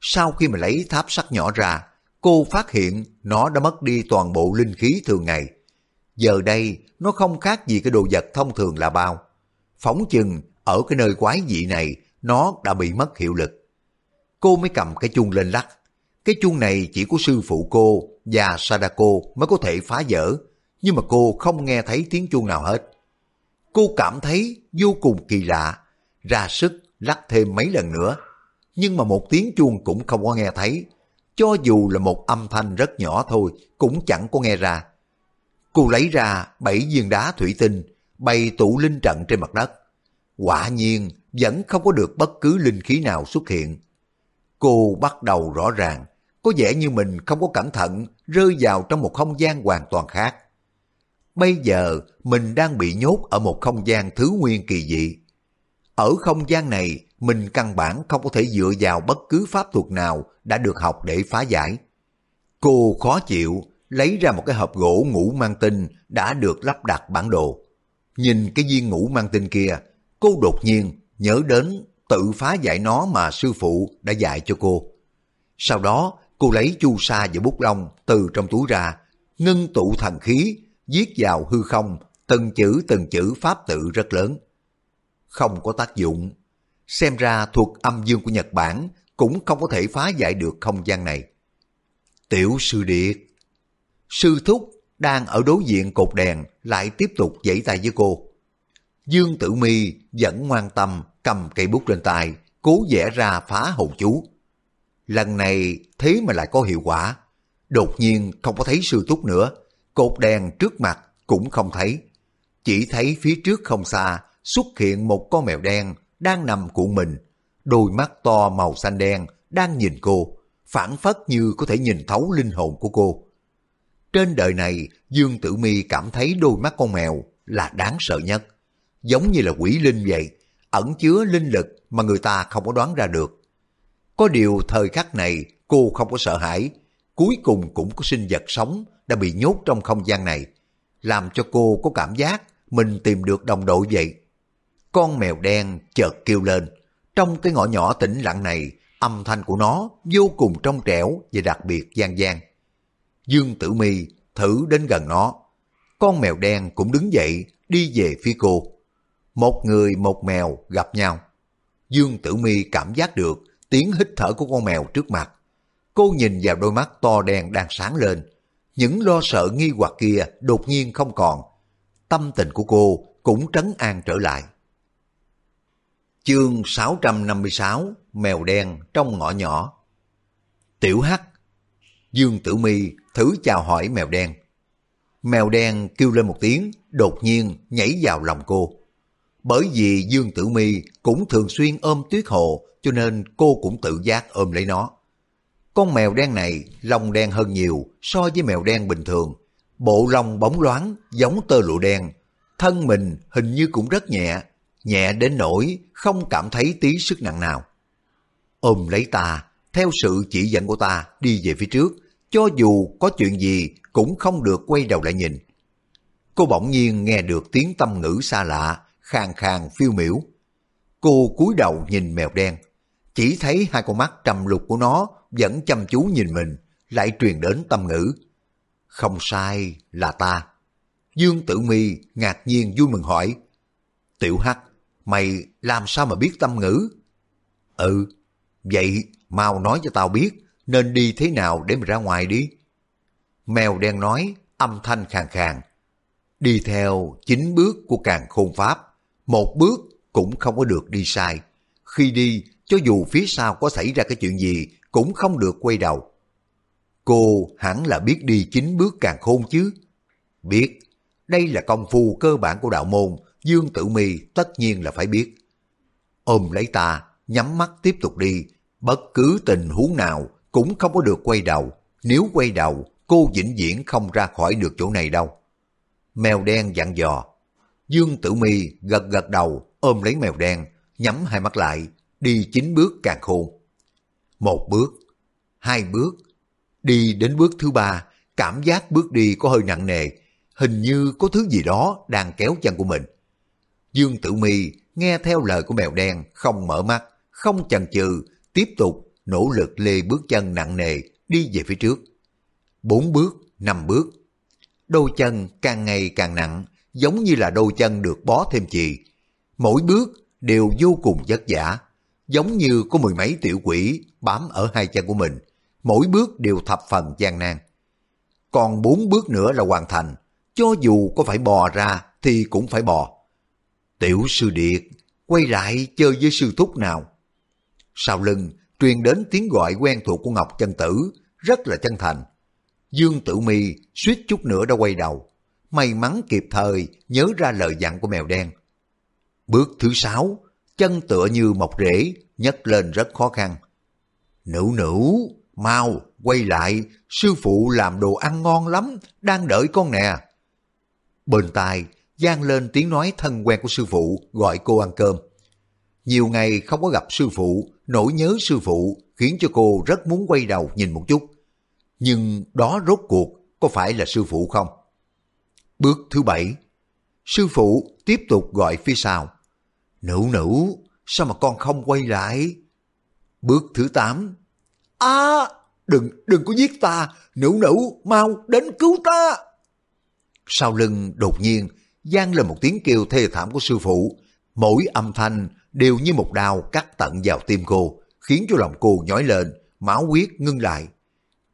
sau khi mà lấy tháp sắt nhỏ ra, cô phát hiện nó đã mất đi toàn bộ linh khí thường ngày. Giờ đây, nó không khác gì cái đồ vật thông thường là bao. Phóng chừng, ở cái nơi quái dị này, nó đã bị mất hiệu lực. Cô mới cầm cái chuông lên lắc. Cái chuông này chỉ có sư phụ cô và Sadako mới có thể phá vỡ, nhưng mà cô không nghe thấy tiếng chuông nào hết. Cô cảm thấy vô cùng kỳ lạ, ra sức lắc thêm mấy lần nữa nhưng mà một tiếng chuông cũng không có nghe thấy. Cho dù là một âm thanh rất nhỏ thôi, cũng chẳng có nghe ra. Cô lấy ra bảy viên đá thủy tinh, bày tụ linh trận trên mặt đất. Quả nhiên, vẫn không có được bất cứ linh khí nào xuất hiện. Cô bắt đầu rõ ràng, có vẻ như mình không có cẩn thận rơi vào trong một không gian hoàn toàn khác. bây giờ mình đang bị nhốt ở một không gian thứ nguyên kỳ dị. Ở không gian này, mình căn bản không có thể dựa vào bất cứ pháp thuật nào đã được học để phá giải. Cô khó chịu, lấy ra một cái hộp gỗ ngũ mang tinh đã được lắp đặt bản đồ. Nhìn cái viên ngũ mang tinh kia, cô đột nhiên nhớ đến tự phá giải nó mà sư phụ đã dạy cho cô. Sau đó, cô lấy chu sa và bút lông từ trong túi ra, ngưng tụ thần khí, viết vào hư không, từng chữ từng chữ pháp tự rất lớn. Không có tác dụng. Xem ra thuộc âm dương của Nhật Bản cũng không có thể phá giải được không gian này. Tiểu sư điệt. Sư thúc đang ở đối diện cột đèn lại tiếp tục dãy tay với cô. Dương Tử Mi vẫn ngoan tâm cầm cây bút lên tay, cố vẽ ra phá hồn chú. Lần này thế mà lại có hiệu quả. Đột nhiên không có thấy sư túc nữa, cột đèn trước mặt cũng không thấy. Chỉ thấy phía trước không xa xuất hiện một con mèo đen đang nằm cuộn mình, đôi mắt to màu xanh đen đang nhìn cô, phản phất như có thể nhìn thấu linh hồn của cô. Trên đời này, Dương Tử Mi cảm thấy đôi mắt con mèo là đáng sợ nhất. Giống như là quỷ linh vậy, ẩn chứa linh lực mà người ta không có đoán ra được. Có điều thời khắc này cô không có sợ hãi, cuối cùng cũng có sinh vật sống đã bị nhốt trong không gian này, làm cho cô có cảm giác mình tìm được đồng đội vậy. Con mèo đen chợt kêu lên, trong cái ngõ nhỏ tĩnh lặng này, âm thanh của nó vô cùng trong trẻo và đặc biệt gian gian. Dương Tử Mi thử đến gần nó. Con mèo đen cũng đứng dậy đi về phía cô. Một người một mèo gặp nhau. Dương Tử Mi cảm giác được tiếng hít thở của con mèo trước mặt. Cô nhìn vào đôi mắt to đen đang sáng lên. Những lo sợ nghi hoặc kia đột nhiên không còn. Tâm tình của cô cũng trấn an trở lại. Chương 656 Mèo đen trong ngõ nhỏ Tiểu Hắc Dương Tử Mi thử chào hỏi mèo đen. Mèo đen kêu lên một tiếng, đột nhiên nhảy vào lòng cô. Bởi vì Dương Tử Mi cũng thường xuyên ôm Tuyết Hồ, cho nên cô cũng tự giác ôm lấy nó. Con mèo đen này lông đen hơn nhiều so với mèo đen bình thường. Bộ lông bóng loáng giống tơ lụa đen. Thân mình hình như cũng rất nhẹ, nhẹ đến nỗi không cảm thấy tí sức nặng nào. Ôm lấy ta, theo sự chỉ dẫn của ta đi về phía trước, cho dù có chuyện gì cũng không được quay đầu lại nhìn. Cô bỗng nhiên nghe được tiếng tâm ngữ xa lạ, khàn khàn phiêu miểu. Cô cúi đầu nhìn mèo đen, chỉ thấy hai con mắt trầm lục của nó vẫn chăm chú nhìn mình, lại truyền đến tâm ngữ. Không sai, là ta. Dương Tử Mi ngạc nhiên vui mừng hỏi, Tiểu Hắc, mày làm sao mà biết tâm ngữ? Ừ, vậy mau nói cho tao biết, nên đi thế nào để mà ra ngoài đi. Mèo đen nói, âm thanh khàn khàn. Đi theo chín bước của càng khôn pháp, một bước cũng không có được đi sai. Khi đi, cho dù phía sau có xảy ra cái chuyện gì, cũng không được quay đầu. Cô hẳn là biết đi chín bước càng khôn chứ. Biết, đây là công phu cơ bản của đạo môn, Dương Tử Mi tất nhiên là phải biết. Ôm lấy ta, nhắm mắt tiếp tục đi, bất cứ tình huống nào cũng không có được quay đầu. Nếu quay đầu, cô vĩnh viễn không ra khỏi được chỗ này đâu. Mèo đen dặn dò. Dương Tử Mi gật gật đầu, ôm lấy mèo đen, nhắm hai mắt lại, đi chín bước càng khôn. Một bước, hai bước, đi đến bước thứ ba, cảm giác bước đi có hơi nặng nề, hình như có thứ gì đó đang kéo chân của mình. Dương Tử Mi nghe theo lời của mèo đen, không mở mắt, không chần chừ, tiếp tục nỗ lực lê bước chân nặng nề đi về phía trước. Bốn bước, năm bước. Đôi chân càng ngày càng nặng, giống như là đôi chân được bó thêm chì. Mỗi bước đều vô cùng vất vả, giống như có mười mấy tiểu quỷ bám ở hai chân của mình. Mỗi bước đều thập phần gian nan. Còn bốn bước nữa là hoàn thành, cho dù có phải bò ra thì cũng phải bò. Tiểu sư điệt, quay lại chơi với sư thúc nào. Sau lưng truyền đến tiếng gọi quen thuộc của Ngọc Chân Tử, rất là chân thành. Dương Tử Mi suýt chút nữa đã quay đầu, may mắn kịp thời nhớ ra lời dặn của mèo đen. Bước thứ sáu, chân tựa như mọc rễ, nhấc lên rất khó khăn. Nữ nữ, mau, quay lại, sư phụ làm đồ ăn ngon lắm, đang đợi con nè. Bên tai gian lên tiếng nói thân quen của sư phụ gọi cô ăn cơm. Nhiều ngày không có gặp sư phụ, nỗi nhớ sư phụ khiến cho cô rất muốn quay đầu nhìn một chút. Nhưng đó rốt cuộc có phải là sư phụ không? Bước thứ bảy, sư phụ tiếp tục gọi phía sau. Nữ nữ, sao mà con không quay lại? Bước thứ tám, À, đừng, đừng có giết ta, nữ nữ, mau đến cứu ta. Sau lưng đột nhiên gian lên một tiếng kêu thê thảm của sư phụ. Mỗi âm thanh đều như một đao cắt tận vào tim cô, khiến cho lòng cô nhói lên, máu huyết ngưng lại.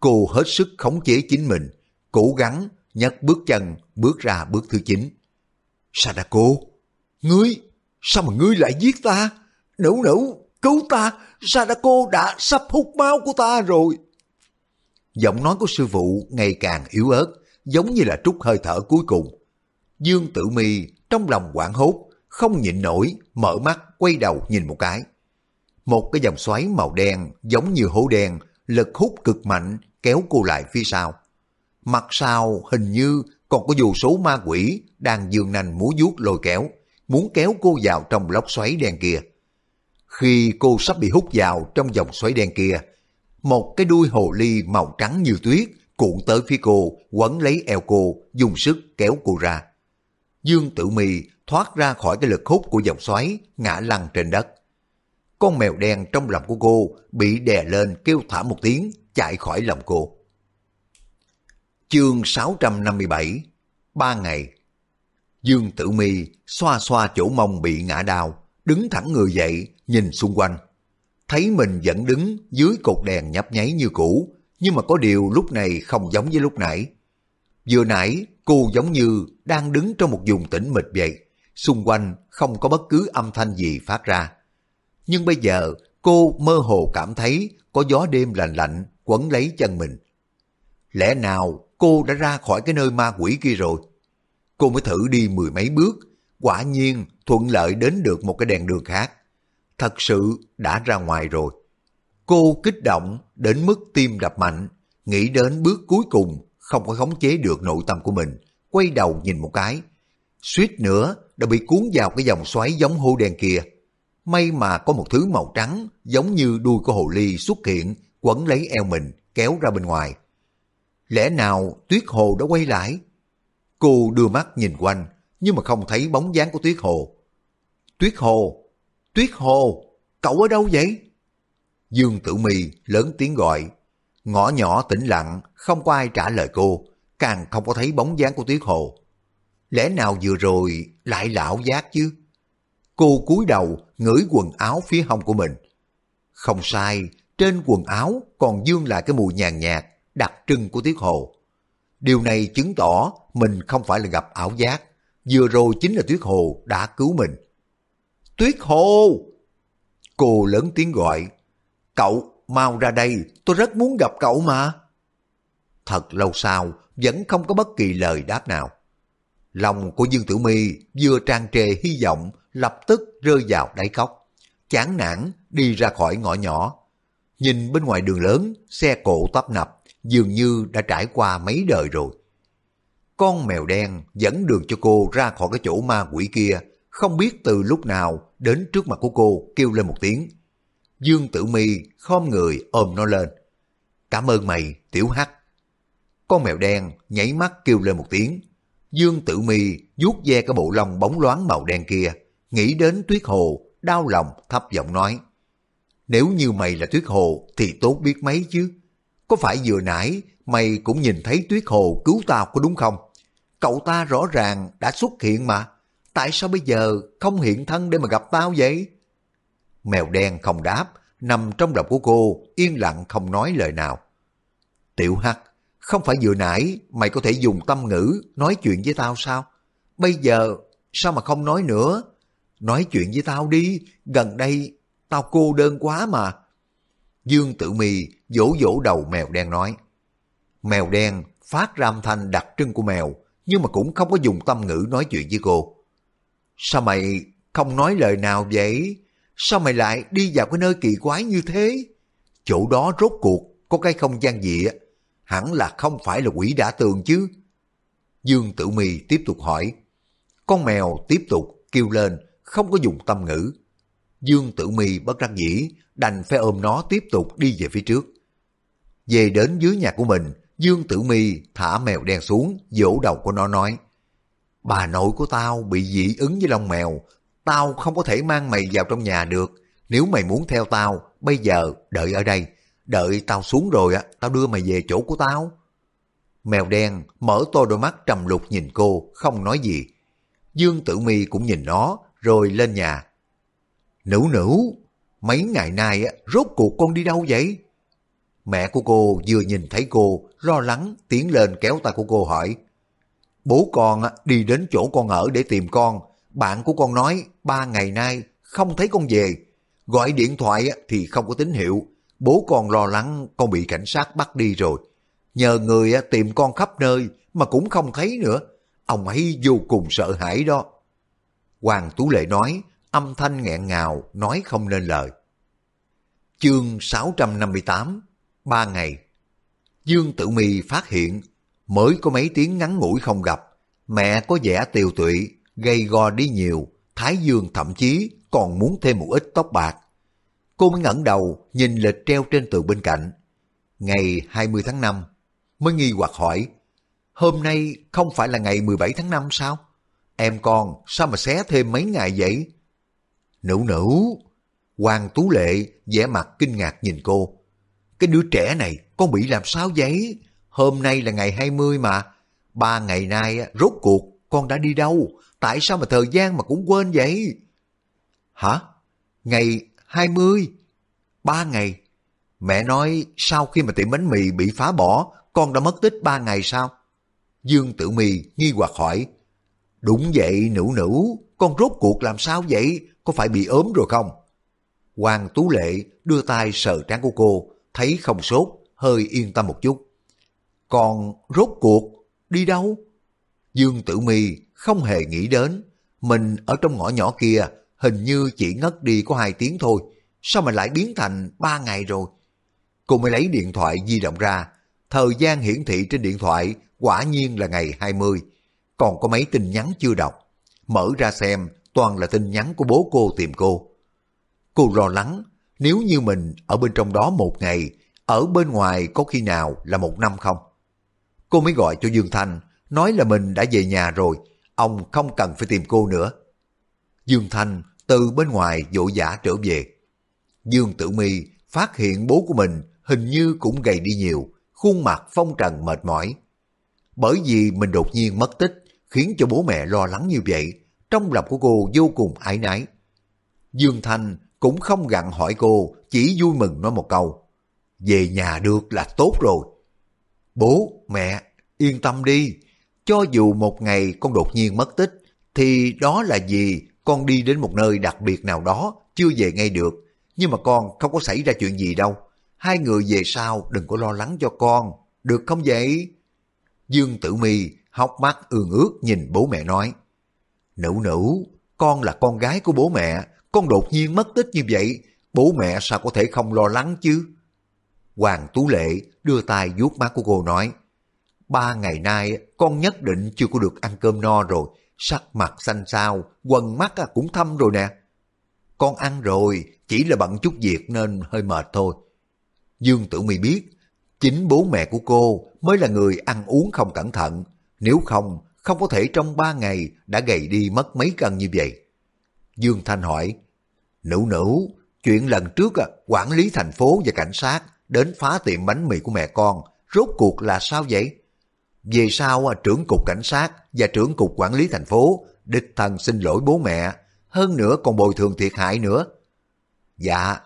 Cô hết sức khống chế chính mình, cố gắng nhấc bước chân bước ra bước thứ chín. Sadako, ngươi, sao mà ngươi lại giết ta? Nữ nữ, cứu ta, Sadako đã sắp hút máu của ta rồi. Giọng nói của sư phụ ngày càng yếu ớt, giống như là trút hơi thở cuối cùng. Dương Tử Mi trong lòng quảng hốt, không nhịn nổi, mở mắt quay đầu nhìn một cái. Một cái dòng xoáy màu đen giống như hố đen, lực hút cực mạnh kéo cô lại phía sau. Mặt sau hình như còn có vô số ma quỷ đang dương nành múa vuốt lôi kéo, muốn kéo cô vào trong lốc xoáy đen kia. Khi cô sắp bị hút vào trong dòng xoáy đen kia, một cái đuôi hồ ly màu trắng như tuyết cuộn tới phía cô, quấn lấy eo cô, dùng sức kéo cô ra. Dương Tử Mi thoát ra khỏi cái lực hút của dòng xoáy, ngã lăn trên đất. Con mèo đen trong lòng của cô bị đè lên kêu thả một tiếng, chạy khỏi lòng cô. Chương 657 Ba ngày Dương Tử Mi xoa xoa chỗ mông bị ngã đau, đứng thẳng người dậy, nhìn xung quanh. Thấy mình vẫn đứng dưới cột đèn nhấp nháy như cũ, nhưng mà có điều lúc này không giống với lúc nãy. Vừa nãy, cô giống như đang đứng trong một vùng tĩnh mịch vậy, xung quanh không có bất cứ âm thanh gì phát ra. Nhưng bây giờ, cô mơ hồ cảm thấy có gió đêm lạnh lạnh quấn lấy chân mình. Lẽ nào cô đã ra khỏi cái nơi ma quỷ kia rồi? Cô mới thử đi mười mấy bước, quả nhiên thuận lợi đến được một cái đèn đường khác. Thật sự đã ra ngoài rồi. Cô kích động đến mức tim đập mạnh, nghĩ đến bước cuối cùng không có khống chế được nội tâm của mình, quay đầu nhìn một cái. Suýt nữa đã bị cuốn vào cái dòng xoáy giống hô đen kia. May mà có một thứ màu trắng giống như đuôi của hồ ly xuất hiện quấn lấy eo mình kéo ra bên ngoài. Lẽ nào tuyết hồ đã quay lại? Cô đưa mắt nhìn quanh nhưng mà không thấy bóng dáng của tuyết hồ. Tuyết hồ! Tuyết hồ! Cậu ở đâu vậy? Dương Tử Mi lớn tiếng gọi. Ngõ nhỏ tĩnh lặng, không có ai trả lời cô, càng không có thấy bóng dáng của Tuyết Hồ. Lẽ nào vừa rồi lại lão giác chứ? Cô cúi đầu ngửi quần áo phía hông của mình. Không sai, trên quần áo còn dương lại cái mùi nhàn nhạt, đặc trưng của Tuyết Hồ. Điều này chứng tỏ mình không phải là gặp ảo giác, vừa rồi chính là Tuyết Hồ đã cứu mình. Tuyết Hồ! Cô lớn tiếng gọi, Cậu, mau ra đây, tôi rất muốn gặp cậu mà. Thật lâu sau, vẫn không có bất kỳ lời đáp nào. Lòng của Dương Tử Mi vừa tràn trề hy vọng, lập tức rơi vào đáy cốc. Chán nản đi ra khỏi ngõ nhỏ. Nhìn bên ngoài đường lớn, xe cộ tấp nập, dường như đã trải qua mấy đời rồi. Con mèo đen dẫn đường cho cô ra khỏi cái chỗ ma quỷ kia, không biết từ lúc nào đến trước mặt của cô kêu lên một tiếng. Dương Tử Mi khom người ôm nó lên. Cảm ơn mày, tiểu hắc. Con mèo đen nhảy mắt kêu lên một tiếng. Dương Tử Mi vuốt ve cái bộ lông bóng loáng màu đen kia, nghĩ đến Tuyết Hồ, đau lòng thấp giọng nói. Nếu như mày là Tuyết Hồ thì tốt biết mấy chứ. Có phải vừa nãy mày cũng nhìn thấy Tuyết Hồ cứu tao có đúng không? Cậu ta rõ ràng đã xuất hiện mà. Tại sao bây giờ không hiện thân để mà gặp tao vậy? Mèo đen không đáp, nằm trong lòng của cô, yên lặng không nói lời nào. Tiểu Hắc, không phải vừa nãy mày có thể dùng tâm ngữ nói chuyện với tao sao? Bây giờ sao mà không nói nữa? Nói chuyện với tao đi, gần đây tao cô đơn quá mà. Dương Tử Mì vỗ vỗ đầu mèo đen nói. Mèo đen phát ra âm thanh đặc trưng của mèo, nhưng mà cũng không có dùng tâm ngữ nói chuyện với cô. Sao mày không nói lời nào vậy? Sao mày lại đi vào cái nơi kỳ quái như thế? Chỗ đó rốt cuộc có cái không gian gì á? hẳn là không phải là quỷ đã tường chứ. Dương Tử Mi tiếp tục hỏi. Con mèo tiếp tục kêu lên, không có dùng tâm ngữ. Dương Tử Mi bất đắc dĩ, đành phải ôm nó tiếp tục đi về phía trước. Về đến dưới nhà của mình, Dương Tử Mi thả mèo đen xuống, vỗ đầu của nó nói. Bà nội của tao bị dị ứng với lông mèo, tao không có thể mang mày vào trong nhà được. Nếu mày muốn theo tao, bây giờ đợi ở đây. Đợi tao xuống rồi á, tao đưa mày về chỗ của tao. Mèo đen mở to đôi mắt trầm lục nhìn cô, không nói gì. Dương Tử Mi cũng nhìn nó, rồi lên nhà. Nữ nữ, mấy ngày nay á, rốt cuộc con đi đâu vậy? Mẹ của cô vừa nhìn thấy cô, lo lắng tiến lên kéo tay của cô hỏi. Bố con đi đến chỗ con ở để tìm con. Bạn của con nói ba ngày nay không thấy con về. Gọi điện thoại thì không có tín hiệu. Bố con lo lắng con bị cảnh sát bắt đi rồi. Nhờ người tìm con khắp nơi mà cũng không thấy nữa. Ông ấy vô cùng sợ hãi đó. Hoàng Tú Lệ nói, âm thanh nghẹn ngào, nói không nên lời. Chương 658 Ba ngày Dương Tử Mi phát hiện mới có mấy tiếng ngắn ngủi không gặp, mẹ có vẻ tiều tụy, gây go đi nhiều, Thái Dương thậm chí còn muốn thêm một ít tóc bạc. Cô mới ngẩng đầu nhìn lịch treo trên tường bên cạnh. Ngày 20 tháng 5, mới nghi hoặc hỏi, hôm nay không phải là ngày 17 tháng 5 sao? Em con sao mà xé thêm mấy ngày vậy? Nữ nữ, Hoàng Tú Lệ vẻ mặt kinh ngạc nhìn cô. Cái đứa trẻ này con bị làm sao vậy? Hôm nay là ngày 20 mà. Ba ngày nay rốt cuộc con đã đi đâu? Tại sao mà thời gian mà cũng quên vậy? Hả? Ngày 20? Ba ngày? Mẹ nói sau khi mà tiệm bánh mì bị phá bỏ, con đã mất tích ba ngày sao? Dương Tử Mì nghi hoặc hỏi. Đúng vậy nữ nữ, con rốt cuộc làm sao vậy? Có phải bị ốm rồi không? Hoàng Tú Lệ đưa tay sờ trán của cô, thấy không sốt, hơi yên tâm một chút. Còn rốt cuộc, đi đâu? Dương Tử Mi không hề nghĩ đến, mình ở trong ngõ nhỏ kia hình như chỉ ngất đi có hai tiếng thôi, sao mà lại biến thành ba ngày rồi? Cô mới lấy điện thoại di động ra, thời gian hiển thị trên điện thoại quả nhiên là ngày 20, còn có mấy tin nhắn chưa đọc. Mở ra xem, toàn là tin nhắn của bố cô tìm cô. Cô lo lắng, nếu như mình ở bên trong đó một ngày, ở bên ngoài có khi nào là một năm không? Cô mới gọi cho Dương Thanh, nói là mình đã về nhà rồi, ông không cần phải tìm cô nữa. Dương Thanh từ bên ngoài vội vã trở về. Dương Tử Mi phát hiện bố của mình hình như cũng gầy đi nhiều, khuôn mặt phong trần mệt mỏi. Bởi vì mình đột nhiên mất tích, khiến cho bố mẹ lo lắng như vậy, trong lòng của cô vô cùng ái nái. Dương Thanh cũng không gặn hỏi cô, chỉ vui mừng nói một câu. Về nhà được là tốt rồi. Bố, mẹ, yên tâm đi. Cho dù một ngày con đột nhiên mất tích, thì đó là gì con đi đến một nơi đặc biệt nào đó, chưa về ngay được. Nhưng mà con không có xảy ra chuyện gì đâu. Hai người về sau đừng có lo lắng cho con, được không vậy? Dương Tử Mi hóc mắt ương ước nhìn bố mẹ nói. Nữ nữ, con là con gái của bố mẹ, con đột nhiên mất tích như vậy, bố mẹ sao có thể không lo lắng chứ? Hoàng Tú Lệ đưa tay vuốt má của cô nói, ba ngày nay con nhất định chưa có được ăn cơm no rồi, sắc mặt xanh xao, quần mắt à cũng thâm rồi nè. Con ăn rồi, chỉ là bận chút việc nên hơi mệt thôi. Dương Tử Mi biết, chính bố mẹ của cô mới là người ăn uống không cẩn thận, nếu không, không có thể trong ba ngày đã gầy đi mất mấy cân như vậy. Dương Thanh hỏi, Nữ nữ, chuyện lần trước à, quản lý thành phố và cảnh sát đến phá tiệm bánh mì của mẹ con, rốt cuộc là sao vậy? Về sau à, trưởng cục cảnh sát và trưởng cục quản lý thành phố đích thần xin lỗi bố mẹ, hơn nữa còn bồi thường thiệt hại nữa. Dạ,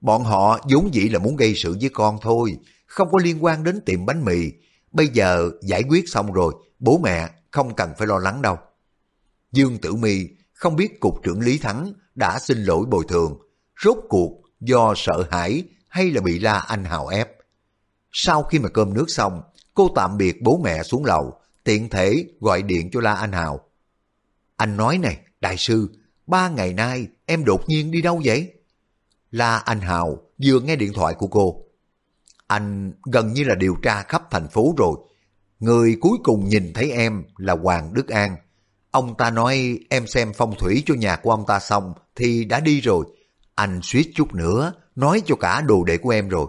bọn họ vốn dĩ là muốn gây sự với con thôi, không có liên quan đến tiệm bánh mì. Bây giờ giải quyết xong rồi, bố mẹ không cần phải lo lắng đâu. Dương Tử Mi không biết cục trưởng Lý Thắng đã xin lỗi bồi thường, rốt cuộc do sợ hãi hay là bị La Anh hào ép. Sau khi mà cơm nước xong, cô tạm biệt bố mẹ xuống lầu, tiện thể gọi điện cho La Anh Hào. Anh nói này, đại sư, ba ngày nay em đột nhiên đi đâu vậy? La Anh Hào vừa nghe điện thoại của cô. Anh gần như là điều tra khắp thành phố rồi. người cuối cùng nhìn thấy em là Hoàng Đức An. Ông ta nói em xem phong thủy cho nhà của ông ta xong thì đã đi rồi. Anh suýt chút nữa nói cho cả đồ đệ của em rồi.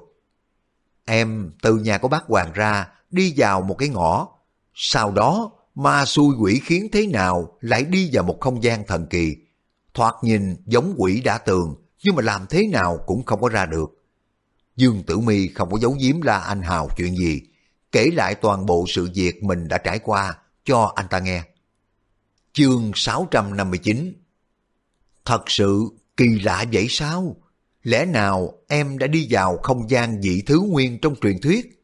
Em từ nhà của bác Hoàng ra đi vào một cái ngõ. Sau đó ma xui quỷ khiến thế nào lại đi vào một không gian thần kỳ. Thoạt nhìn giống quỷ đã tường nhưng mà làm thế nào cũng không có ra được. Dương Tử Mi không có giấu giếm La Anh Hào chuyện gì, kể lại toàn bộ sự việc mình đã trải qua cho anh ta nghe. Chương 659 Thật sự kỳ lạ vậy sao? Lẽ nào em đã đi vào không gian dị thứ nguyên trong truyền thuyết?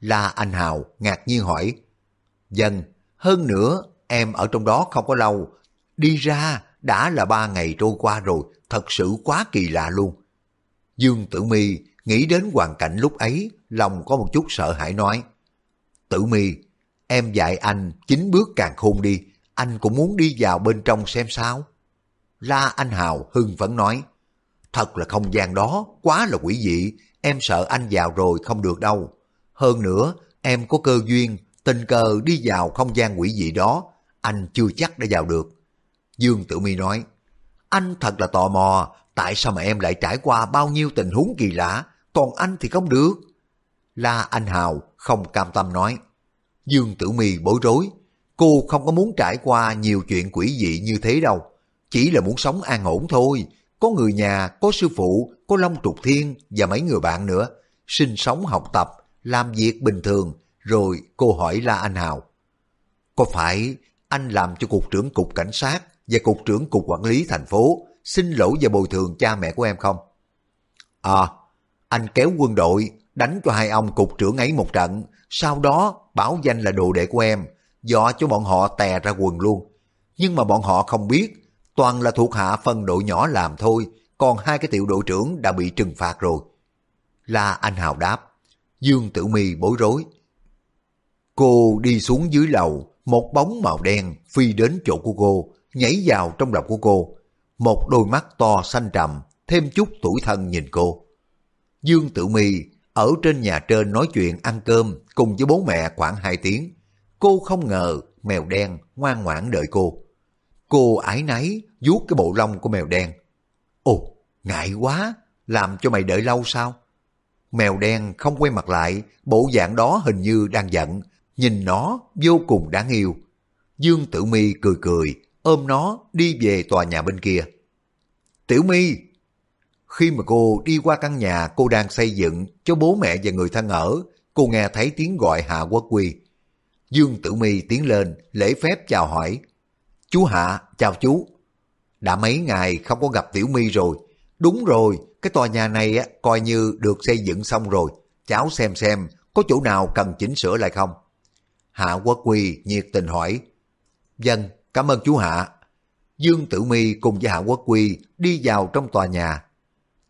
La Anh Hào ngạc nhiên hỏi. dần hơn nữa em ở trong đó không có lâu, đi ra đã là ba ngày trôi qua rồi, thật sự quá kỳ lạ luôn. Dương Tử Mi nghĩ đến hoàn cảnh lúc ấy, lòng có một chút sợ hãi nói. Tử Mi, em dạy anh chín bước càng khôn đi, anh cũng muốn đi vào bên trong xem sao. La Anh Hào hưng phấn nói, thật là không gian đó quá là quỷ dị, em sợ anh vào rồi không được đâu. Hơn nữa, em có cơ duyên, tình cờ đi vào không gian quỷ dị đó, anh chưa chắc đã vào được. Dương Tử Mi nói, anh thật là tò mò, tại sao mà em lại trải qua bao nhiêu tình huống kỳ lạ, còn anh thì không được. La Anh Hào không cam tâm nói. Dương Tử Mi bối rối, cô không có muốn trải qua nhiều chuyện quỷ dị như thế đâu, chỉ là muốn sống an ổn thôi. Có người nhà, có sư phụ, có Long Trục Thiên và mấy người bạn nữa, sinh sống học tập, làm việc bình thường, rồi cô hỏi La Anh Hào. Có phải anh làm cho cục trưởng cục cảnh sát và cục trưởng cục quản lý thành phố xin lỗi và bồi thường cha mẹ của em không? À, anh kéo quân đội đánh cho hai ông cục trưởng ấy một trận, sau đó bảo danh là đồ đệ của em, dọa cho bọn họ tè ra quần luôn. Nhưng mà bọn họ không biết, toàn là thuộc hạ phân đội nhỏ làm thôi, còn hai cái tiểu đội trưởng đã bị trừng phạt rồi. La Anh Hào đáp, Dương Tử Mi bối rối. Cô đi xuống dưới lầu, một bóng màu đen phi đến chỗ của cô, nhảy vào trong lòng của cô. Một đôi mắt to xanh trầm, thêm chút tuổi thân nhìn cô. Dương Tử Mi ở trên nhà trên nói chuyện ăn cơm cùng với bố mẹ khoảng 2 tiếng. Cô không ngờ mèo đen ngoan ngoãn đợi cô. Cô ái náy vuốt cái bộ lông của mèo đen. Ồ, ngại quá, làm cho mày đợi lâu sao? Mèo đen không quay mặt lại, bộ dạng đó hình như đang giận, nhìn nó vô cùng đáng yêu. Dương Tử Mi cười cười, ôm nó đi về tòa nhà bên kia. Tiểu My, khi mà cô đi qua căn nhà cô đang xây dựng cho bố mẹ và người thân ở, cô nghe thấy tiếng gọi Hạ Quốc Quy. Dương Tử Mi tiến lên, lễ phép chào hỏi. Chú Hạ, chào chú. Đã mấy ngày không có gặp Tiểu Mi rồi. Đúng rồi, cái tòa nhà này á, coi như được xây dựng xong rồi. Cháu xem xem, có chỗ nào cần chỉnh sửa lại không? Hạ Quốc Quy nhiệt tình hỏi. Dân, cảm ơn chú Hạ. Dương Tử Mi cùng với Hạ Quốc Quy đi vào trong tòa nhà.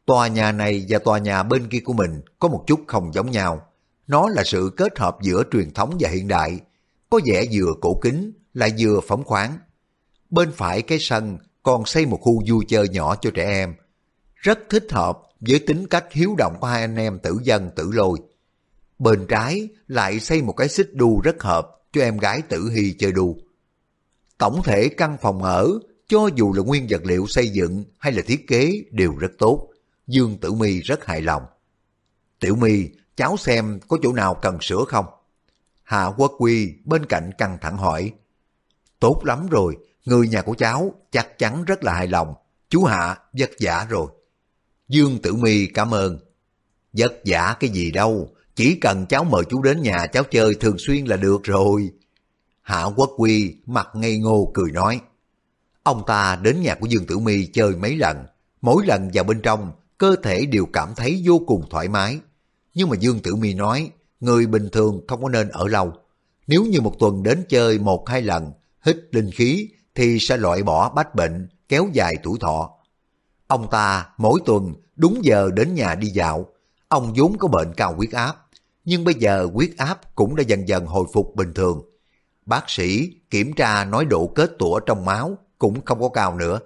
Tòa nhà này và tòa nhà bên kia của mình có một chút không giống nhau. Nó là sự kết hợp giữa truyền thống và hiện đại, có vẻ vừa cổ kính lại vừa phóng khoáng. Bên phải cái sân còn xây một khu vui chơi nhỏ cho trẻ em. Rất thích hợp với tính cách hiếu động của hai anh em tử dân tử lôi. Bên trái lại xây một cái xích đu rất hợp cho em gái tử hy chơi đu. Tổng thể căn phòng ở, cho dù là nguyên vật liệu xây dựng hay là thiết kế đều rất tốt. Dương Tử Mi rất hài lòng. Tiểu My, cháu xem có chỗ nào cần sửa không? Hạ Quốc Quy bên cạnh căng thẳng hỏi. Tốt lắm rồi, người nhà của cháu chắc chắn rất là hài lòng. Chú Hạ vất vả rồi. Dương Tử Mi cảm ơn. Vất vả cái gì đâu, chỉ cần cháu mời chú đến nhà cháu chơi thường xuyên là được rồi. Hạ Quốc Quy mặt ngây ngô cười nói. Ông ta đến nhà của Dương Tử Mi chơi mấy lần, mỗi lần vào bên trong cơ thể đều cảm thấy vô cùng thoải mái. Nhưng mà Dương Tử Mi nói, người bình thường không có nên ở lâu. Nếu như một tuần đến chơi một hai lần, hít linh khí thì sẽ loại bỏ bách bệnh, kéo dài tuổi thọ. Ông ta mỗi tuần đúng giờ đến nhà đi dạo. Ông vốn có bệnh cao huyết áp, nhưng bây giờ huyết áp cũng đã dần dần hồi phục bình thường. Bác sĩ kiểm tra nói độ kết tủa trong máu cũng không có cao nữa.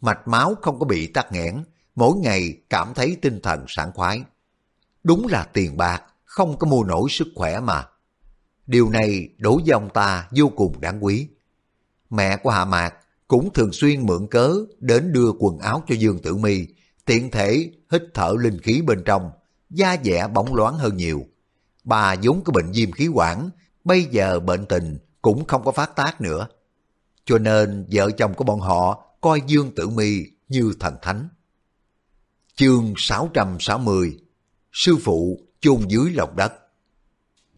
Mạch máu không có bị tắc nghẽn, mỗi ngày cảm thấy tinh thần sảng khoái. Đúng là tiền bạc, không có mua nổi sức khỏe mà. Điều này đối với ông ta vô cùng đáng quý. Mẹ của Hạ Mạc cũng thường xuyên mượn cớ đến đưa quần áo cho Dương Tử Mi, tiện thể hít thở linh khí bên trong, da dẻ bóng loáng hơn nhiều. Bà vốn có bệnh viêm khí quản, bây giờ bệnh tình cũng không có phát tác nữa. Cho nên vợ chồng của bọn họ coi Dương Tử Mi như thần thánh. Chương 660 Sư phụ chôn dưới lòng đất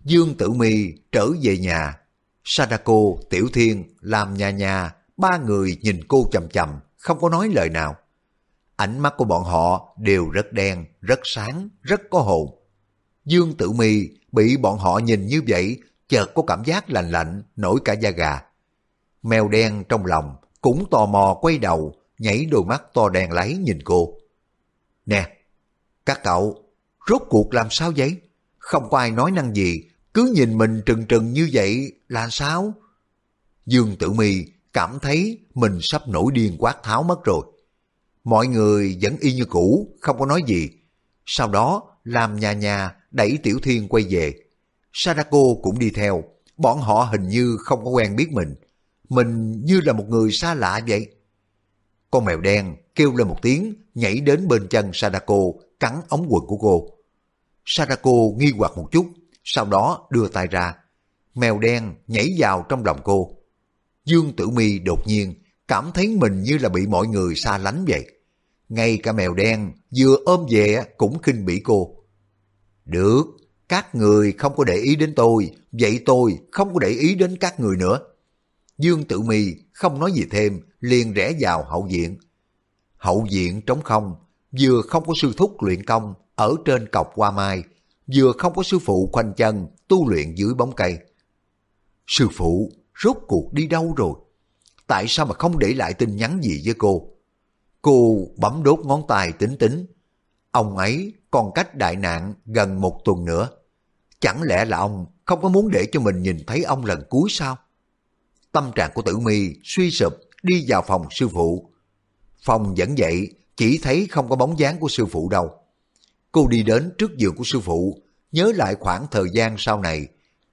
Dương Tử Mi trở về nhà. Sadako, Tiểu Thiên, làm nhà nhà, ba người nhìn cô chầm chầm, không có nói lời nào. Ánh mắt của bọn họ đều rất đen, rất sáng, rất có hồn. Dương Tử Mi bị bọn họ nhìn như vậy, chợt có cảm giác lạnh lạnh, nổi cả da gà. Mèo đen trong lòng cũng tò mò quay đầu, nhảy đôi mắt to đen lấy nhìn cô. Nè, các cậu, rốt cuộc làm sao vậy? Không có ai nói năng gì, cứ nhìn mình trừng trừng như vậy là sao? Dương Tử Mi cảm thấy mình sắp nổi điên quát tháo mất rồi. Mọi người vẫn y như cũ, không có nói gì. Sau đó làm nhà nhà đẩy Tiểu Thiên quay về. Sadako cũng đi theo, bọn họ hình như không có quen biết mình. Mình như là một người xa lạ vậy. Con mèo đen kêu lên một tiếng, nhảy đến bên chân Sadako, cắn ống quần của cô. Sadako nghi hoặc một chút, sau đó đưa tay ra. Mèo đen nhảy vào trong lòng cô. Dương Tử Mi đột nhiên cảm thấy mình như là bị mọi người xa lánh vậy. Ngay cả mèo đen vừa ôm về cũng khinh bỉ cô. Được, các người không có để ý đến tôi, vậy tôi không có để ý đến các người nữa. Dương Tử Mi không nói gì thêm, liền rẽ vào hậu viện. Hậu viện trống không, vừa không có sư thúc luyện công ở trên cọc hoa mai, vừa không có sư phụ khoanh chân tu luyện dưới bóng cây. Sư phụ rốt cuộc đi đâu rồi? Tại sao mà không để lại tin nhắn gì với cô? Cô bấm đốt ngón tay tính tính. Ông ấy còn cách đại nạn gần một tuần nữa. Chẳng lẽ là ông không có muốn để cho mình nhìn thấy ông lần cuối sao? Tâm trạng của tử mi suy sụp đi vào phòng sư phụ. Phòng vẫn vậy, chỉ thấy không có bóng dáng của sư phụ đâu. Cô đi đến trước giường của sư phụ, nhớ lại khoảng thời gian sau này.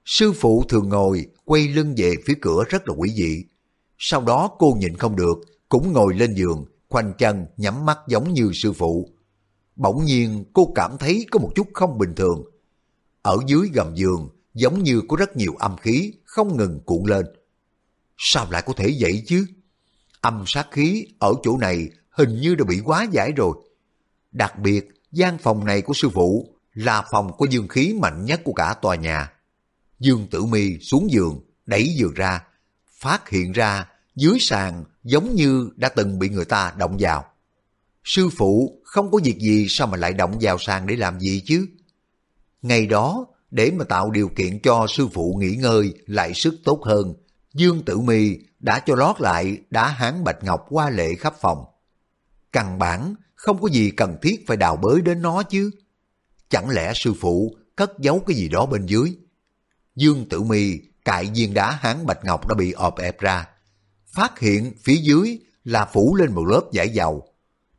Sư phụ thường ngồi, quay lưng về phía cửa rất là quỷ dị. Sau đó cô nhịn không được, cũng ngồi lên giường, khoanh chân, nhắm mắt giống như sư phụ. Bỗng nhiên cô cảm thấy có một chút không bình thường. Ở dưới gầm giường, giống như có rất nhiều âm khí không ngừng cuộn lên. Sao lại có thể vậy chứ? Âm sát khí ở chỗ này hình như đã bị quá giải rồi. Đặc biệt, gian phòng này của sư phụ là phòng có dương khí mạnh nhất của cả tòa nhà. Dương Tử Mi xuống giường, đẩy giường ra, phát hiện ra dưới sàn giống như đã từng bị người ta động vào. Sư phụ không có việc gì sao mà lại động vào sàn để làm gì chứ? Ngày đó, để mà tạo điều kiện cho sư phụ nghỉ ngơi lại sức tốt hơn, Dương Tử Mi đã cho lót lại đá hán bạch ngọc qua lệ khắp phòng. Căn bản không có gì cần thiết phải đào bới đến nó chứ. Chẳng lẽ sư phụ cất giấu cái gì đó bên dưới? Dương Tử Mi cại viên đá hán bạch ngọc đã bị ọp ẹp ra. Phát hiện phía dưới là phủ lên một lớp giải dầu.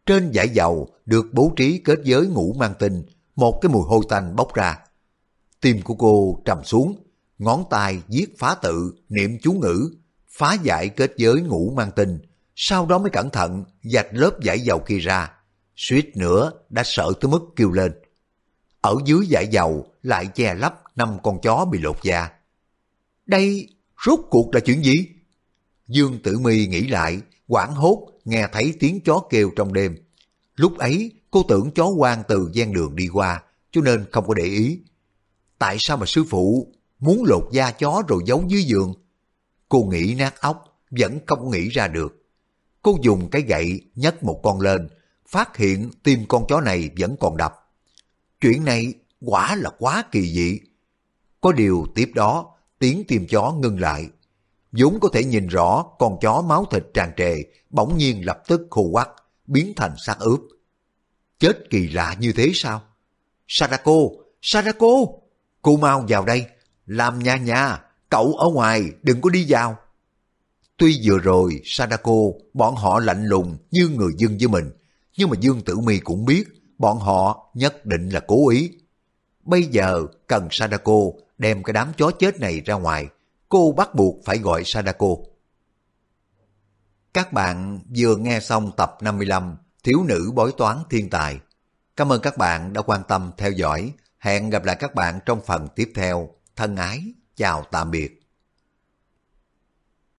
Trên giải dầu được bố trí kết giới ngũ mang tinh, một cái mùi hôi tanh bốc ra. Tim của cô trầm xuống, ngón tay giết phá tự, niệm chú ngữ, phá giải kết giới ngũ mang tinh, sau đó mới cẩn thận dạch lớp giải dầu kia ra. Suýt nữa đã sợ tới mức kêu lên. Ở dưới giải dầu lại che lấp năm con chó bị lột da. Đây rốt cuộc là chuyện gì? Dương Tử Mi nghĩ lại, quảng hốt nghe thấy tiếng chó kêu trong đêm. Lúc ấy cô tưởng chó quan từ gian đường đi qua, cho nên không có để ý. Tại sao mà sư phụ muốn lột da chó rồi giấu dưới giường? Cô nghĩ nát óc, vẫn không nghĩ ra được. Cô dùng cái gậy nhấc một con lên, phát hiện tim con chó này vẫn còn đập. Chuyện này quả là quá kỳ dị. Có điều tiếp đó, tiếng tim chó ngưng lại. dũng có thể nhìn rõ con chó máu thịt tràn trề, bỗng nhiên lập tức khô quắc, biến thành xác ướp. Chết kỳ lạ như thế sao? Sadako, Sadako, cô mau vào đây, làm nha nha, cậu ở ngoài đừng có đi vào. Tuy vừa rồi Sadako bọn họ lạnh lùng như người dân với mình, nhưng mà Dương Tử Mi cũng biết bọn họ nhất định là cố ý. Bây giờ cần Sadako đem cái đám chó chết này ra ngoài. Cô bắt buộc phải gọi Sadako. Các bạn vừa nghe xong tập 55 Thiếu nữ bói toán thiên tài. Cảm ơn các bạn đã quan tâm theo dõi. Hẹn gặp lại các bạn trong phần tiếp theo. Thân ái, chào tạm biệt.